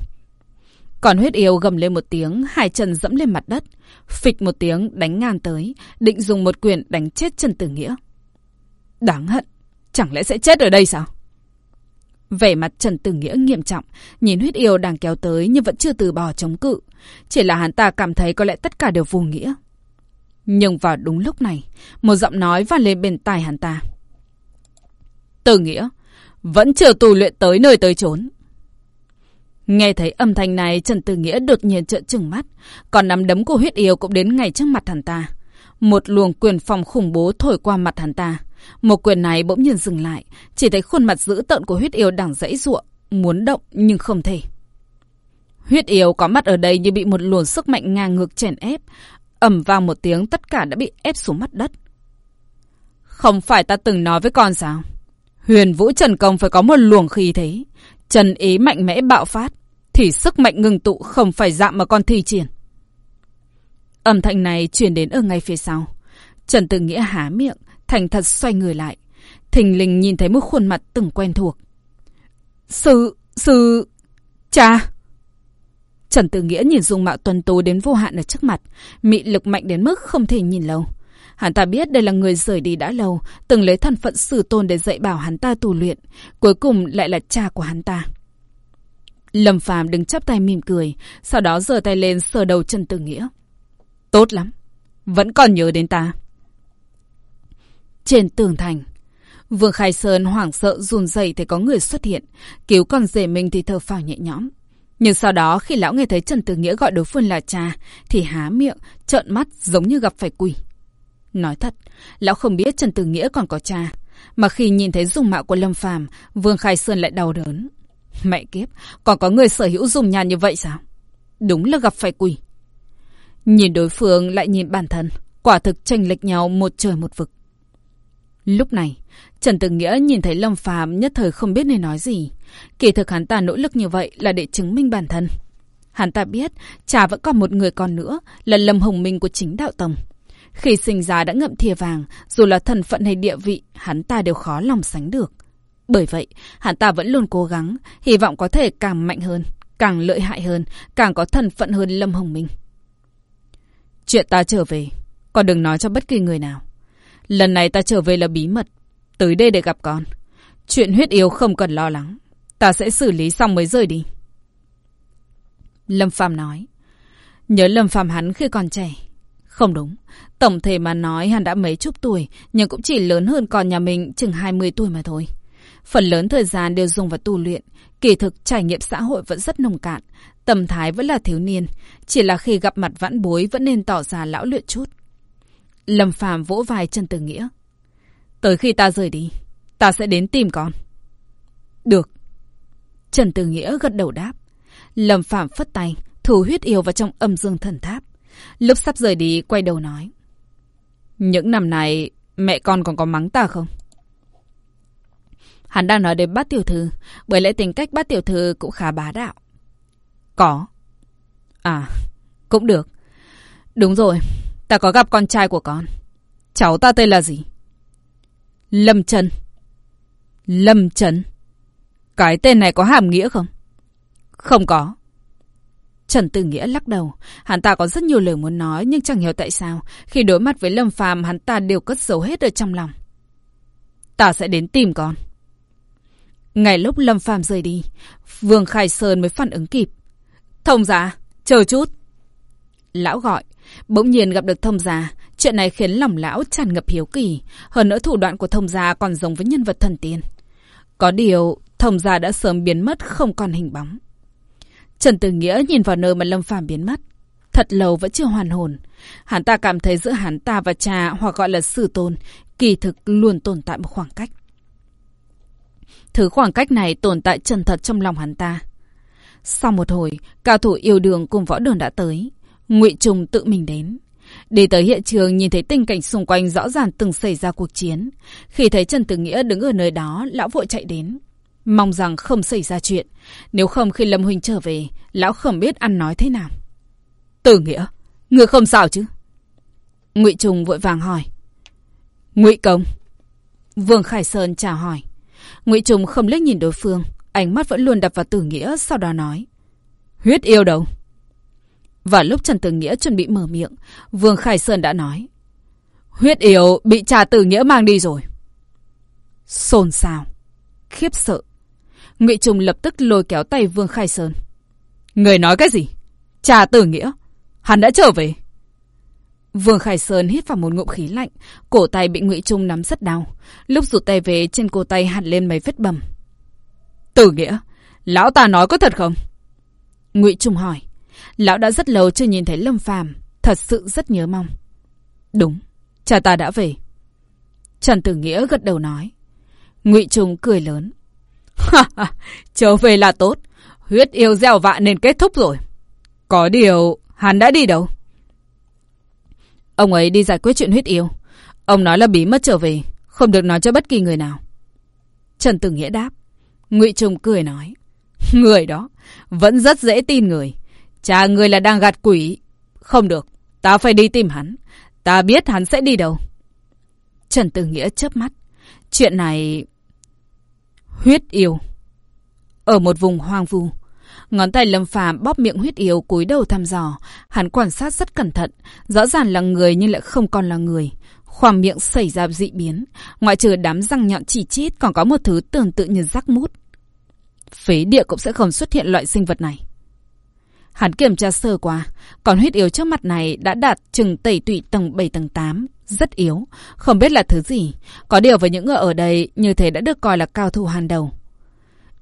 Còn huyết yêu gầm lên một tiếng, hai chân dẫm lên mặt đất. Phịch một tiếng đánh ngang tới, định dùng một quyền đánh chết Trần Tử Nghĩa. Đáng hận, chẳng lẽ sẽ chết ở đây sao? Vẻ mặt Trần Tử Nghĩa nghiêm trọng, nhìn huyết yêu đang kéo tới nhưng vẫn chưa từ bỏ chống cự. Chỉ là hắn ta cảm thấy có lẽ tất cả đều vô nghĩa. Nhưng vào đúng lúc này, một giọng nói vang lên bên tai hắn ta. Tử Nghĩa, vẫn chưa tu luyện tới nơi tới chốn. Nghe thấy âm thanh này, Trần Tử Nghĩa đột nhiên trợn trừng mắt, còn nắm đấm của huyết yêu cũng đến ngay trước mặt hắn ta. Một luồng quyền phòng khủng bố thổi qua mặt hắn ta. Một quyền này bỗng nhiên dừng lại, chỉ thấy khuôn mặt dữ tợn của huyết yêu đang dãy ruộng, muốn động nhưng không thể. Huyết yêu có mắt ở đây như bị một luồng sức mạnh ngang ngược chèn ép, ầm vang một tiếng tất cả đã bị ép xuống mặt đất. Không phải ta từng nói với con sao? Huyền Vũ Trần Công phải có một luồng khí thế, trần ý mạnh mẽ bạo phát, thì sức mạnh ngừng tụ không phải dạng mà con thi triển. Âm thanh này truyền đến ở ngay phía sau. Trần Tử Nghĩa há miệng, thành thật xoay người lại. Thình lình nhìn thấy một khuôn mặt từng quen thuộc. Sư, sư, cha. Trần Tử Nghĩa nhìn dung mạo tuần tố đến vô hạn ở trước mặt, mị lực mạnh đến mức không thể nhìn lâu. Hắn ta biết đây là người rời đi đã lâu, từng lấy thân phận sử tôn để dạy bảo hắn ta tu luyện, cuối cùng lại là cha của hắn ta. Lâm Phàm đứng chắp tay mỉm cười, sau đó giơ tay lên sờ đầu Trần Tử Nghĩa. Tốt lắm, vẫn còn nhớ đến ta. Trên tường thành, Vương Khai Sơn hoảng sợ run rẩy thấy có người xuất hiện, cứu con rể mình thì thở phào nhẹ nhõm. Nhưng sau đó khi lão nghe thấy Trần Tử Nghĩa gọi đối phương là cha, thì há miệng, trợn mắt giống như gặp phải quỷ. Nói thật, lão không biết Trần Tử Nghĩa còn có cha, mà khi nhìn thấy dung mạo của Lâm Phàm, Vương Khai Sơn lại đau đớn. Mẹ kiếp, còn có người sở hữu dùng nhàn như vậy sao? Đúng là gặp phải quỷ. Nhìn đối phương lại nhìn bản thân, quả thực tranh lệch nhau một trời một vực. Lúc này, Trần Tử Nghĩa nhìn thấy Lâm Phàm nhất thời không biết nên nói gì. Kỳ thực hắn ta nỗ lực như vậy là để chứng minh bản thân. Hắn ta biết, cha vẫn còn một người con nữa, là Lâm Hồng Minh của chính đạo tông. Khi sinh ra đã ngậm thìa vàng, dù là thần phận hay địa vị, hắn ta đều khó lòng sánh được. Bởi vậy, hắn ta vẫn luôn cố gắng, hy vọng có thể càng mạnh hơn, càng lợi hại hơn, càng có thần phận hơn Lâm Hồng Minh. Chuyện ta trở về, còn đừng nói cho bất kỳ người nào. Lần này ta trở về là bí mật, tới đây để gặp con. Chuyện huyết yếu không cần lo lắng, ta sẽ xử lý xong mới rời đi. Lâm Phàm nói. Nhớ Lâm Phàm hắn khi còn trẻ. Không đúng, tổng thể mà nói hắn đã mấy chục tuổi, nhưng cũng chỉ lớn hơn con nhà mình chừng 20 tuổi mà thôi. Phần lớn thời gian đều dùng vào tu luyện, kỳ thực trải nghiệm xã hội vẫn rất nồng cạn, tâm thái vẫn là thiếu niên, chỉ là khi gặp mặt vãn bối vẫn nên tỏ ra lão luyện chút. Lâm Phàm vỗ vai Trần Tử Nghĩa. Tới khi ta rời đi, ta sẽ đến tìm con. Được. Trần Tử Nghĩa gật đầu đáp. Lâm Phạm phất tay, thủ huyết yêu vào trong âm dương thần tháp. Lúc sắp rời đi, quay đầu nói. Những năm này, mẹ con còn có mắng ta không? Hắn đang nói đến bát tiểu thư, bởi lẽ tính cách bát tiểu thư cũng khá bá đạo. Có. À, cũng được. Đúng rồi, ta có gặp con trai của con. Cháu ta tên là gì? Lâm Trần. Lâm Trần. Cái tên này có hàm nghĩa không? Không có. Trần Tư Nghĩa lắc đầu. Hắn ta có rất nhiều lời muốn nói nhưng chẳng hiểu tại sao. Khi đối mặt với Lâm Phàm hắn ta đều cất giấu hết ở trong lòng. Ta sẽ đến tìm con. Ngày lúc Lâm Phàm rời đi, Vương Khai Sơn mới phản ứng kịp. Thông giả, chờ chút. Lão gọi, bỗng nhiên gặp được thông gia. Chuyện này khiến lòng lão tràn ngập hiếu kỳ. Hơn nữa thủ đoạn của thông gia còn giống với nhân vật thần tiên. Có điều, thông gia đã sớm biến mất không còn hình bóng. Trần Tử Nghĩa nhìn vào nơi mà Lâm Phàm biến mất. Thật lâu vẫn chưa hoàn hồn. Hắn ta cảm thấy giữa hắn ta và cha hoặc gọi là sư tôn, kỳ thực luôn tồn tại một khoảng cách. Thứ khoảng cách này tồn tại chân thật trong lòng hắn ta. Sau một hồi, cao thủ yêu đường cùng võ đường đã tới. ngụy Trùng tự mình đến. Đi tới hiện trường nhìn thấy tình cảnh xung quanh rõ ràng từng xảy ra cuộc chiến. Khi thấy Trần Tử Nghĩa đứng ở nơi đó, lão vội chạy đến. Mong rằng không xảy ra chuyện. Nếu không khi Lâm Huynh trở về, lão không biết ăn nói thế nào. Tử Nghĩa, người không sao chứ? Ngụy Trùng vội vàng hỏi. Ngụy Công. Vương Khải Sơn chào hỏi. Ngụy Trùng không liếc nhìn đối phương, ánh mắt vẫn luôn đập vào Tử Nghĩa, sau đó nói. Huyết yêu đâu? Và lúc Trần Tử Nghĩa chuẩn bị mở miệng, Vương Khải Sơn đã nói. Huyết yêu bị trà Tử Nghĩa mang đi rồi. Xôn xao. Khiếp sợ. Ngụy Trùng lập tức lôi kéo tay Vương Khai Sơn. Người nói cái gì? Cha tử nghĩa. Hắn đã trở về. Vương Khai Sơn hít vào một ngụm khí lạnh, cổ tay bị Ngụy Trung nắm rất đau. Lúc rụt tay về trên cổ tay hẳn lên mấy vết bầm. Tử nghĩa, lão ta nói có thật không? Ngụy Trung hỏi. Lão đã rất lâu chưa nhìn thấy Lâm Phàm, thật sự rất nhớ mong. Đúng, cha ta đã về. Trần Tử Nghĩa gật đầu nói. Ngụy Trung cười lớn. Ha ha, trở về là tốt. Huyết yêu gieo vạ nên kết thúc rồi. Có điều, hắn đã đi đâu? Ông ấy đi giải quyết chuyện huyết yêu. Ông nói là bí mất trở về, không được nói cho bất kỳ người nào. Trần Tử Nghĩa đáp. Ngụy Trung cười nói. Người đó, vẫn rất dễ tin người. Cha người là đang gạt quỷ. Không được, ta phải đi tìm hắn. Ta biết hắn sẽ đi đâu. Trần Tử Nghĩa chớp mắt. Chuyện này Huyết yêu. Ở một vùng hoang vu, ngón tay Lâm Phàm bóp miệng huyết yêu cúi đầu thăm dò, hắn quan sát rất cẩn thận, rõ ràng là người nhưng lại không còn là người. Khoang miệng xảy ra dị biến, ngoại trừ đám răng nhọn chỉ chít còn có một thứ tương tự như rắc mút. Phế địa cũng sẽ không xuất hiện loại sinh vật này. Hắn kiểm tra sơ qua, còn huyết yếu trước mặt này đã đạt chừng tẩy tụy tầng 7 tầng 8, rất yếu, không biết là thứ gì. Có điều với những người ở đây như thế đã được coi là cao thủ hàng đầu.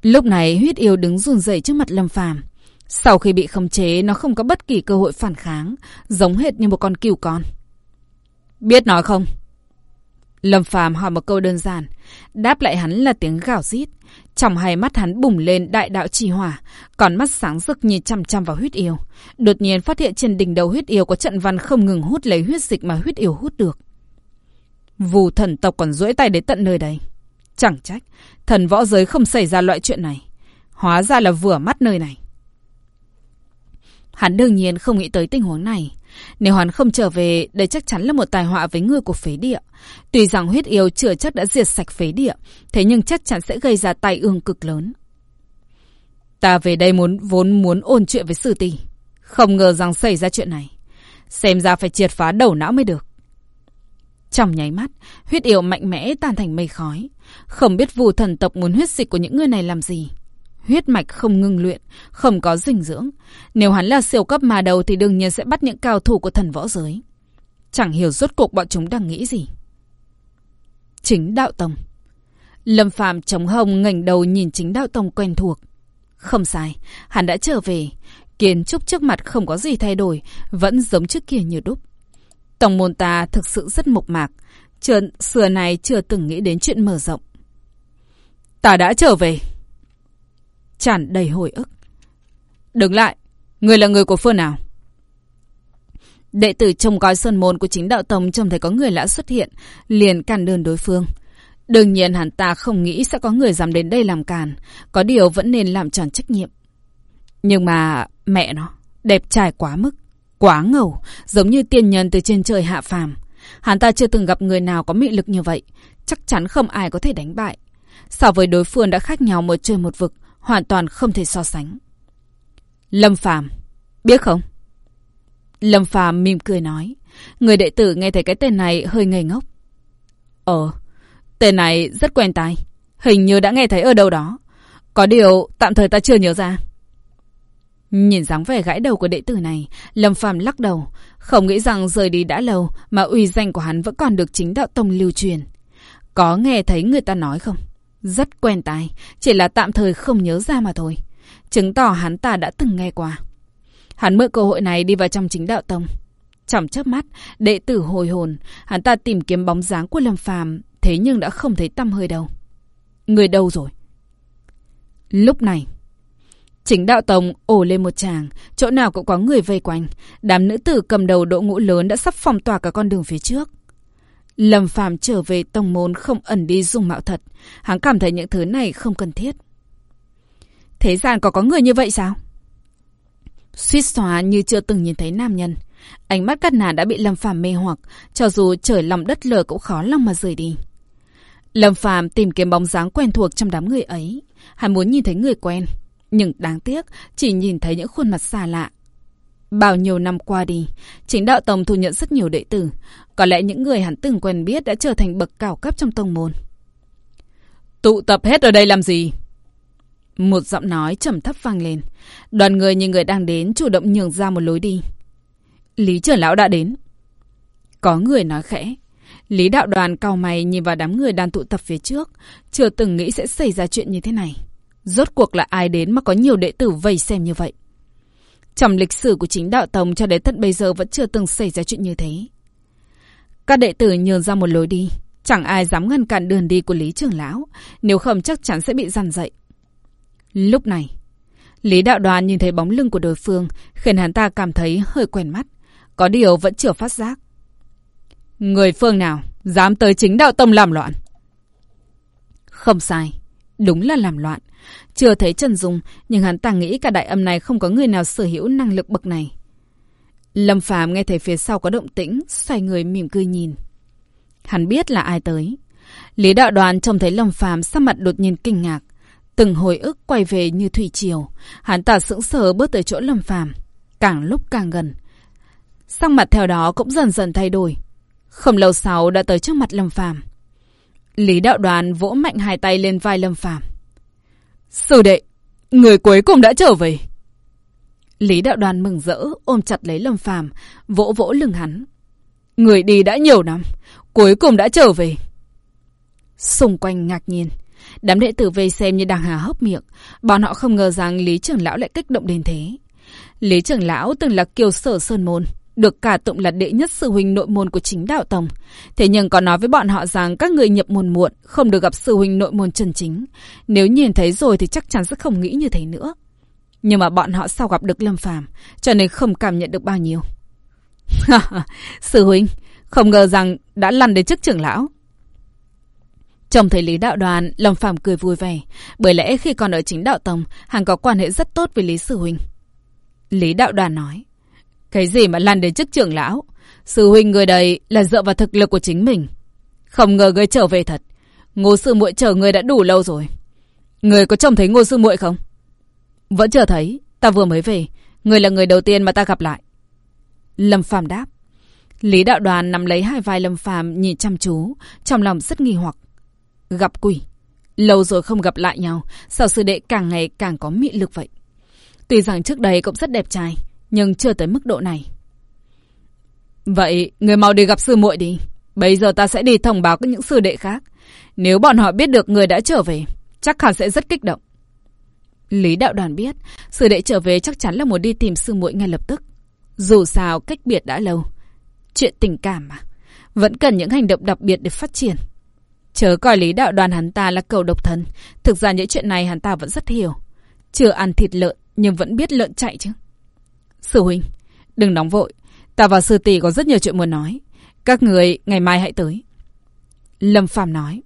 Lúc này huyết yếu đứng run rẩy trước mặt Lâm Phàm. Sau khi bị khống chế, nó không có bất kỳ cơ hội phản kháng, giống hệt như một con cừu con. Biết nói không? Lâm Phàm hỏi một câu đơn giản, đáp lại hắn là tiếng gào rít. Trong hai mắt hắn bùng lên đại đạo chi hỏa, còn mắt sáng rực nhìn chăm chăm vào huyết yêu. Đột nhiên phát hiện trên đỉnh đầu huyết yêu có trận văn không ngừng hút lấy huyết dịch mà huyết yêu hút được. Vù thần tộc còn duỗi tay đến tận nơi đây. Chẳng trách, thần võ giới không xảy ra loại chuyện này. Hóa ra là vừa mắt nơi này. Hắn đương nhiên không nghĩ tới tình huống này. Nếu hắn không trở về, đây chắc chắn là một tai họa với người của phế địa. Tuy rằng huyết yêu chưa chắc đã diệt sạch phế địa, thế nhưng chắc chắn sẽ gây ra tai ương cực lớn. Ta về đây muốn vốn muốn ôn chuyện với sư tỷ. Không ngờ rằng xảy ra chuyện này. Xem ra phải triệt phá đầu não mới được. Trong nháy mắt, huyết yêu mạnh mẽ tan thành mây khói. Không biết vù thần tộc muốn huyết dịch của những người này làm gì. Huyết mạch không ngừng luyện, không có dinh dưỡng. Nếu hắn là siêu cấp mà đầu thì đương nhiên sẽ bắt những cao thủ của thần võ giới. Chẳng hiểu rốt cuộc bọn chúng đang nghĩ gì. Chính đạo tông. Lâm Phàm chống hồng ngẩng đầu nhìn chính đạo tông quen thuộc. Không sai, hắn đã trở về. Kiến trúc trước mặt không có gì thay đổi, vẫn giống trước kia như đúc. Tổng môn ta thực sự rất mộc mạc. Chưa, xưa này chưa từng nghĩ đến chuyện mở rộng. Ta đã trở về tràn đầy hồi ức. Đứng lại, người là người của phương nào? Đệ tử trông gói sơn môn của chính đạo tông trông thấy có người lã xuất hiện, liền cản đơn đối phương. Đương nhiên hắn ta không nghĩ sẽ có người dám đến đây làm càn, có điều vẫn nên làm tròn trách nhiệm. Nhưng mà mẹ nó, đẹp trai quá mức, quá ngầu, giống như tiên nhân từ trên trời hạ phàm. Hắn ta chưa từng gặp người nào có mị lực như vậy, chắc chắn không ai có thể đánh bại. So với đối phương đã khác nhau một trời một vực, hoàn toàn không thể so sánh. Lâm Phàm, biết không? Lâm Phàm mỉm cười nói, người đệ tử nghe thấy cái tên này hơi ngây ngốc. Ờ, tên này rất quen tai, hình như đã nghe thấy ở đâu đó. Có điều tạm thời ta chưa nhớ ra. Nhìn dáng vẻ gãi đầu của đệ tử này, Lâm Phàm lắc đầu, không nghĩ rằng rời đi đã lâu mà uy danh của hắn vẫn còn được chính đạo tông lưu truyền. Có nghe thấy người ta nói không? Rất quen tai, chỉ là tạm thời không nhớ ra mà thôi. Chứng tỏ hắn ta đã từng nghe qua. Hắn mượn cơ hội này đi vào trong chính đạo tông. Trong chớp mắt, đệ tử hồi hồn, hắn ta tìm kiếm bóng dáng của Lâm Phàm, thế nhưng đã không thấy tâm hơi đâu. Người đâu rồi? Lúc này, chính đạo tông ổ lên một tràng, chỗ nào cũng có người vây quanh. Đám nữ tử cầm đầu đội ngũ lớn đã sắp phong tỏa cả con đường phía trước. Lâm Phàm trở về tông môn không ẩn đi dùng mạo thật. Hắn cảm thấy những thứ này không cần thiết. Thế gian có có người như vậy sao? Suýt xóa như chưa từng nhìn thấy nam nhân. Ánh mắt cắt nà đã bị Lâm Phàm mê hoặc, cho dù trời lòng đất lở cũng khó lòng mà rời đi. Lâm Phàm tìm kiếm bóng dáng quen thuộc trong đám người ấy. Hắn muốn nhìn thấy người quen, nhưng đáng tiếc chỉ nhìn thấy những khuôn mặt xa lạ. Bao nhiêu năm qua đi, chính đạo tông thu nhận rất nhiều đệ tử. Có lẽ những người hắn từng quen biết đã trở thành bậc cao cấp trong tông môn. Tụ tập hết ở đây làm gì? Một giọng nói trầm thấp vang lên. Đoàn người như người đang đến chủ động nhường ra một lối đi. Lý trưởng lão đã đến. Có người nói khẽ. Lý đạo đoàn cao mày nhìn vào đám người đang tụ tập phía trước. Chưa từng nghĩ sẽ xảy ra chuyện như thế này. Rốt cuộc là ai đến mà có nhiều đệ tử vây xem như vậy? Trong lịch sử của chính đạo tông cho đến tận bây giờ vẫn chưa từng xảy ra chuyện như thế. Các đệ tử nhường ra một lối đi. Chẳng ai dám ngăn cản đường đi của Lý trưởng lão. Nếu không chắc chắn sẽ bị giàn dậy. Lúc này, Lý đạo đoàn nhìn thấy bóng lưng của đối phương khiến hắn ta cảm thấy hơi quen mắt. Có điều vẫn chưa phát giác. Người phương nào dám tới chính đạo tông làm loạn? Không sai. Đúng là làm loạn. Chưa thấy Trần Dung, nhưng hắn ta nghĩ cả đại âm này không có người nào sở hữu năng lực bậc này. Lâm Phàm nghe thấy phía sau có động tĩnh, xoay người mỉm cười nhìn. Hắn biết là ai tới. Lý đạo đoàn trông thấy Lâm Phàm sắc mặt đột nhiên kinh ngạc. Từng hồi ức quay về như thủy triều. Hắn ta sững sờ bước tới chỗ Lâm Phàm càng lúc càng gần. Sắc mặt theo đó cũng dần dần thay đổi. Không lâu sau đã tới trước mặt Lâm Phàm Lý đạo đoàn vỗ mạnh hai tay lên vai Lâm Phàm Sư đệ, người cuối cùng đã trở về. Lý đạo đoàn mừng rỡ, ôm chặt lấy Lâm Phàm vỗ vỗ lưng hắn. Người đi đã nhiều năm, cuối cùng đã trở về. Xung quanh ngạc nhiên, đám đệ tử vây xem như đang hà hốc miệng, bọn họ không ngờ rằng Lý trưởng lão lại kích động đến thế. Lý trưởng lão từng là kiều sở sơn môn, được cả tụng là đệ nhất sư huynh nội môn của chính đạo tông. Thế nhưng có nói với bọn họ rằng các người nhập môn muộn, không được gặp sư huynh nội môn chân chính. Nếu nhìn thấy rồi thì chắc chắn sẽ không nghĩ như thế nữa. Nhưng mà bọn họ sao gặp được Lâm Phàm, cho nên không cảm nhận được bao nhiêu. sư huynh, không ngờ rằng đã lăn đến chức trưởng lão. Trong thấy Lý Đạo Đoàn, Lâm Phàm cười vui vẻ, bởi lẽ khi còn ở chính đạo tông, hắn có quan hệ rất tốt với Lý Sư Huynh. Lý Đạo Đoàn nói, cái gì mà lăn đến chức trưởng lão? Sư Huynh người đây là dựa vào thực lực của chính mình. Không ngờ người trở về thật. Ngô Sư muội chờ người đã đủ lâu rồi. Người có trông thấy Ngô Sư muội không? Vẫn chưa thấy, ta vừa mới về. Người là người đầu tiên mà ta gặp lại. Lâm Phàm đáp. Lý Đạo Đoàn nắm lấy hai vai Lâm Phàm nhìn chăm chú, trong lòng rất nghi hoặc. Gặp quỷ. Lâu rồi không gặp lại nhau, sao sư đệ càng ngày càng có mị lực vậy? Tuy rằng trước đây cũng rất đẹp trai, nhưng chưa tới mức độ này. Vậy, người mau đi gặp sư muội đi. Bây giờ ta sẽ đi thông báo các những sư đệ khác. Nếu bọn họ biết được người đã trở về, chắc hẳn sẽ rất kích động. Lý đạo đoàn biết, sư đệ trở về chắc chắn là muốn đi tìm sư muội ngay lập tức. Dù sao, cách biệt đã lâu. Chuyện tình cảm mà. Vẫn cần những hành động đặc biệt để phát triển. Chớ coi lý đạo đoàn hắn ta là cầu độc thân. Thực ra những chuyện này hắn ta vẫn rất hiểu. Chưa ăn thịt lợn, nhưng vẫn biết lợn chạy chứ. Sư huynh, đừng nóng vội. Ta và sư tỷ có rất nhiều chuyện muốn nói. Các người ngày mai hãy tới. Lâm Phàm nói.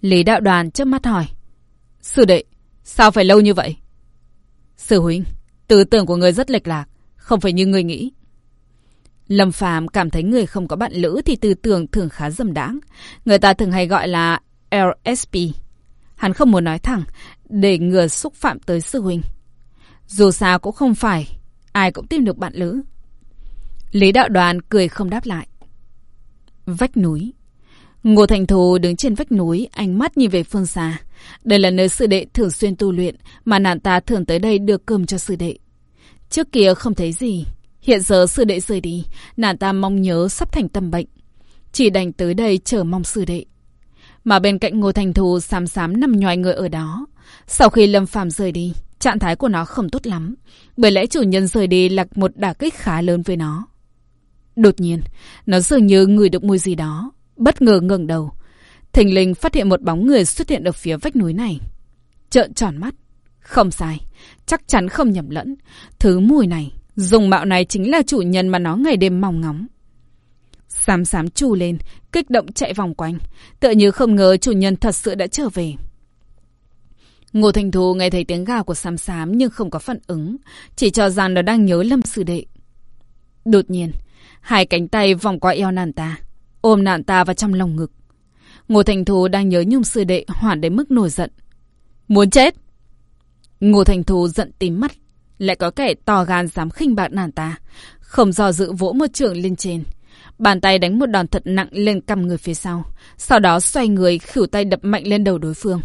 Lý đạo đoàn chớp mắt hỏi. Sư đệ, sao phải lâu như vậy? Sư huynh, tư tưởng của người rất lệch lạc, không phải như người nghĩ. Lâm Phàm cảm thấy người không có bạn lữ thì tư tưởng thường khá dâm đãng. Người ta thường hay gọi là LSP. Hắn không muốn nói thẳng để ngừa xúc phạm tới sư huynh. Dù sao cũng không phải, ai cũng tìm được bạn lữ. Lý đạo đoàn cười không đáp lại. Vách núi. Ngô Thành Thù đứng trên vách núi, ánh mắt nhìn về phương xa. Đây là nơi sư đệ thường xuyên tu luyện, mà nàng ta thường tới đây đưa cơm cho sư đệ. Trước kia không thấy gì. Hiện giờ sư đệ rời đi, nàng ta mong nhớ sắp thành tâm bệnh. Chỉ đành tới đây chờ mong sư đệ. Mà bên cạnh Ngô Thành Thù xám xám nằm nhòi người ở đó. Sau khi Lâm Phàm rời đi, Trạng thái của nó không tốt lắm, bởi lẽ chủ nhân rời đi là một đả kích khá lớn với nó. Đột nhiên, nó dường như ngửi được mùi gì đó, bất ngờ ngẩng đầu. Thình linh phát hiện một bóng người xuất hiện ở phía vách núi này. Trợn tròn mắt. Không sai, chắc chắn không nhầm lẫn. Thứ mùi này, dùng mạo này chính là chủ nhân mà nó ngày đêm mong ngóng. Xám xám chu lên, kích động chạy vòng quanh. Tựa như không ngờ chủ nhân thật sự đã trở về. Ngô Thành Thù nghe thấy tiếng gào của Sam Sám nhưng không có phản ứng, chỉ cho rằng nó đang nhớ Lâm Sư Đệ. Đột nhiên, hai cánh tay vòng qua eo nàng ta, ôm nàng ta vào trong lòng ngực. Ngô Thành Thù đang nhớ nhung Sư Đệ hoảng đến mức nổi giận. Muốn chết! Ngô Thành Thù giận tím mắt, lại có kẻ to gan dám khinh bạc nàng ta, không do dự vỗ một trường lên trên. Bàn tay đánh một đòn thật nặng lên cầm người phía sau, sau đó xoay người khỉu tay đập mạnh lên đầu đối phương.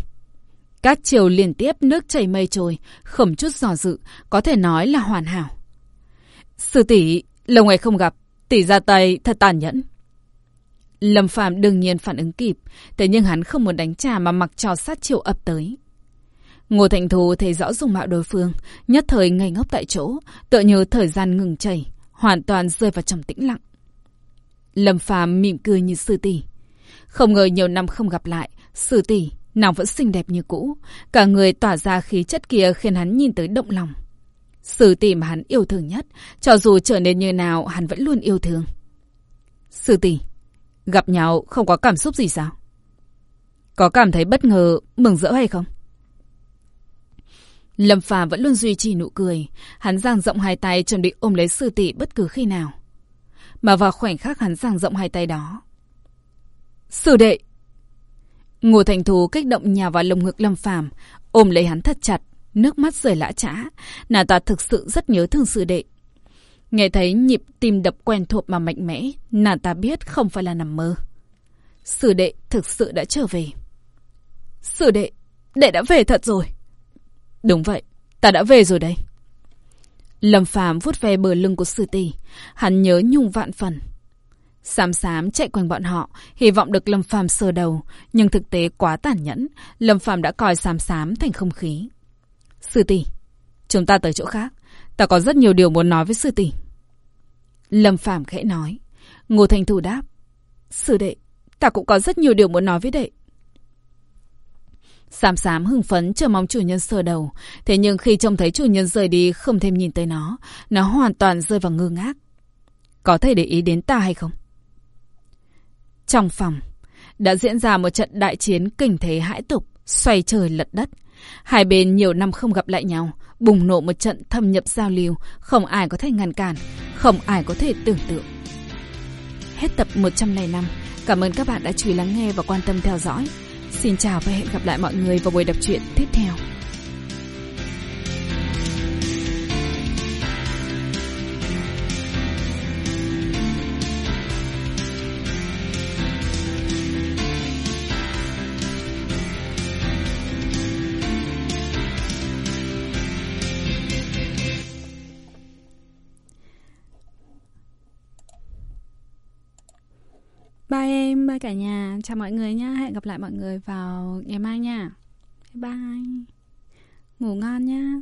Các chiều liên tiếp nước chảy mây trôi, không chút dò dự, có thể nói là hoàn hảo. Sư tỷ, lâu ngày không gặp, tỷ ra tay thật tàn nhẫn. Lâm Phàm đương nhiên phản ứng kịp, thế nhưng hắn không muốn đánh trả mà mặc cho sát chiều ập tới. Ngô Thành Thù thấy rõ dùng mạo đối phương, nhất thời ngây ngốc tại chỗ, tựa như thời gian ngừng chảy, hoàn toàn rơi vào trong tĩnh lặng. Lâm Phàm mỉm cười như sư tỷ. Không ngờ nhiều năm không gặp lại, sư tỷ Nàng vẫn xinh đẹp như cũ, cả người tỏa ra khí chất kia khiến hắn nhìn tới động lòng. Sử tỷ mà hắn yêu thương nhất, cho dù trở nên như nào hắn vẫn luôn yêu thương. Sư tỷ, gặp nhau không có cảm xúc gì sao? Có cảm thấy bất ngờ, mừng rỡ hay không? Lâm Phà vẫn luôn duy trì nụ cười, hắn giang rộng hai tay chuẩn bị ôm lấy sư tỷ bất cứ khi nào. Mà vào khoảnh khắc hắn giang rộng hai tay đó. Sư đệ, Ngô Thành Thù kích động nhào vào lồng ngực Lâm Phàm, ôm lấy hắn thật chặt, nước mắt rơi lã chã. Nàng ta thực sự rất nhớ thương sư đệ. Nghe thấy nhịp tim đập quen thuộc mà mạnh mẽ, nàng ta biết không phải là nằm mơ. Sư đệ thực sự đã trở về. Sư đệ, đệ đã về thật rồi. Đúng vậy, ta đã về rồi đây. Lâm Phàm vuốt ve bờ lưng của sư tỷ, hắn nhớ nhung vạn phần. Xám xám chạy quanh bọn họ, hy vọng được Lâm Phàm sờ đầu, nhưng thực tế quá tàn nhẫn, Lâm Phàm đã coi xám xám thành không khí. Sư tỷ, chúng ta tới chỗ khác, ta có rất nhiều điều muốn nói với sư tỷ. Lâm Phàm khẽ nói. Ngô Thành Thủ đáp. Sư đệ, ta cũng có rất nhiều điều muốn nói với đệ. Sám sám hưng phấn chờ mong chủ nhân sờ đầu. Thế nhưng khi trông thấy chủ nhân rời đi không thêm nhìn tới nó, nó hoàn toàn rơi vào ngơ ngác. Có thể để ý đến ta hay không? Trong phòng, đã diễn ra một trận đại chiến kinh thế hãi tục, xoay trời lật đất. Hai bên nhiều năm không gặp lại nhau, bùng nổ một trận thâm nhập giao lưu, không ai có thể ngăn cản, không ai có thể tưởng tượng. Hết tập 105, cảm ơn các bạn đã chú ý lắng nghe và quan tâm theo dõi. Xin chào và hẹn gặp lại mọi người vào buổi đọc truyện tiếp theo. Bye em, bye cả nhà. Chào mọi người nha. Hẹn gặp lại mọi người vào ngày mai nha. Bye. Ngủ ngon nha.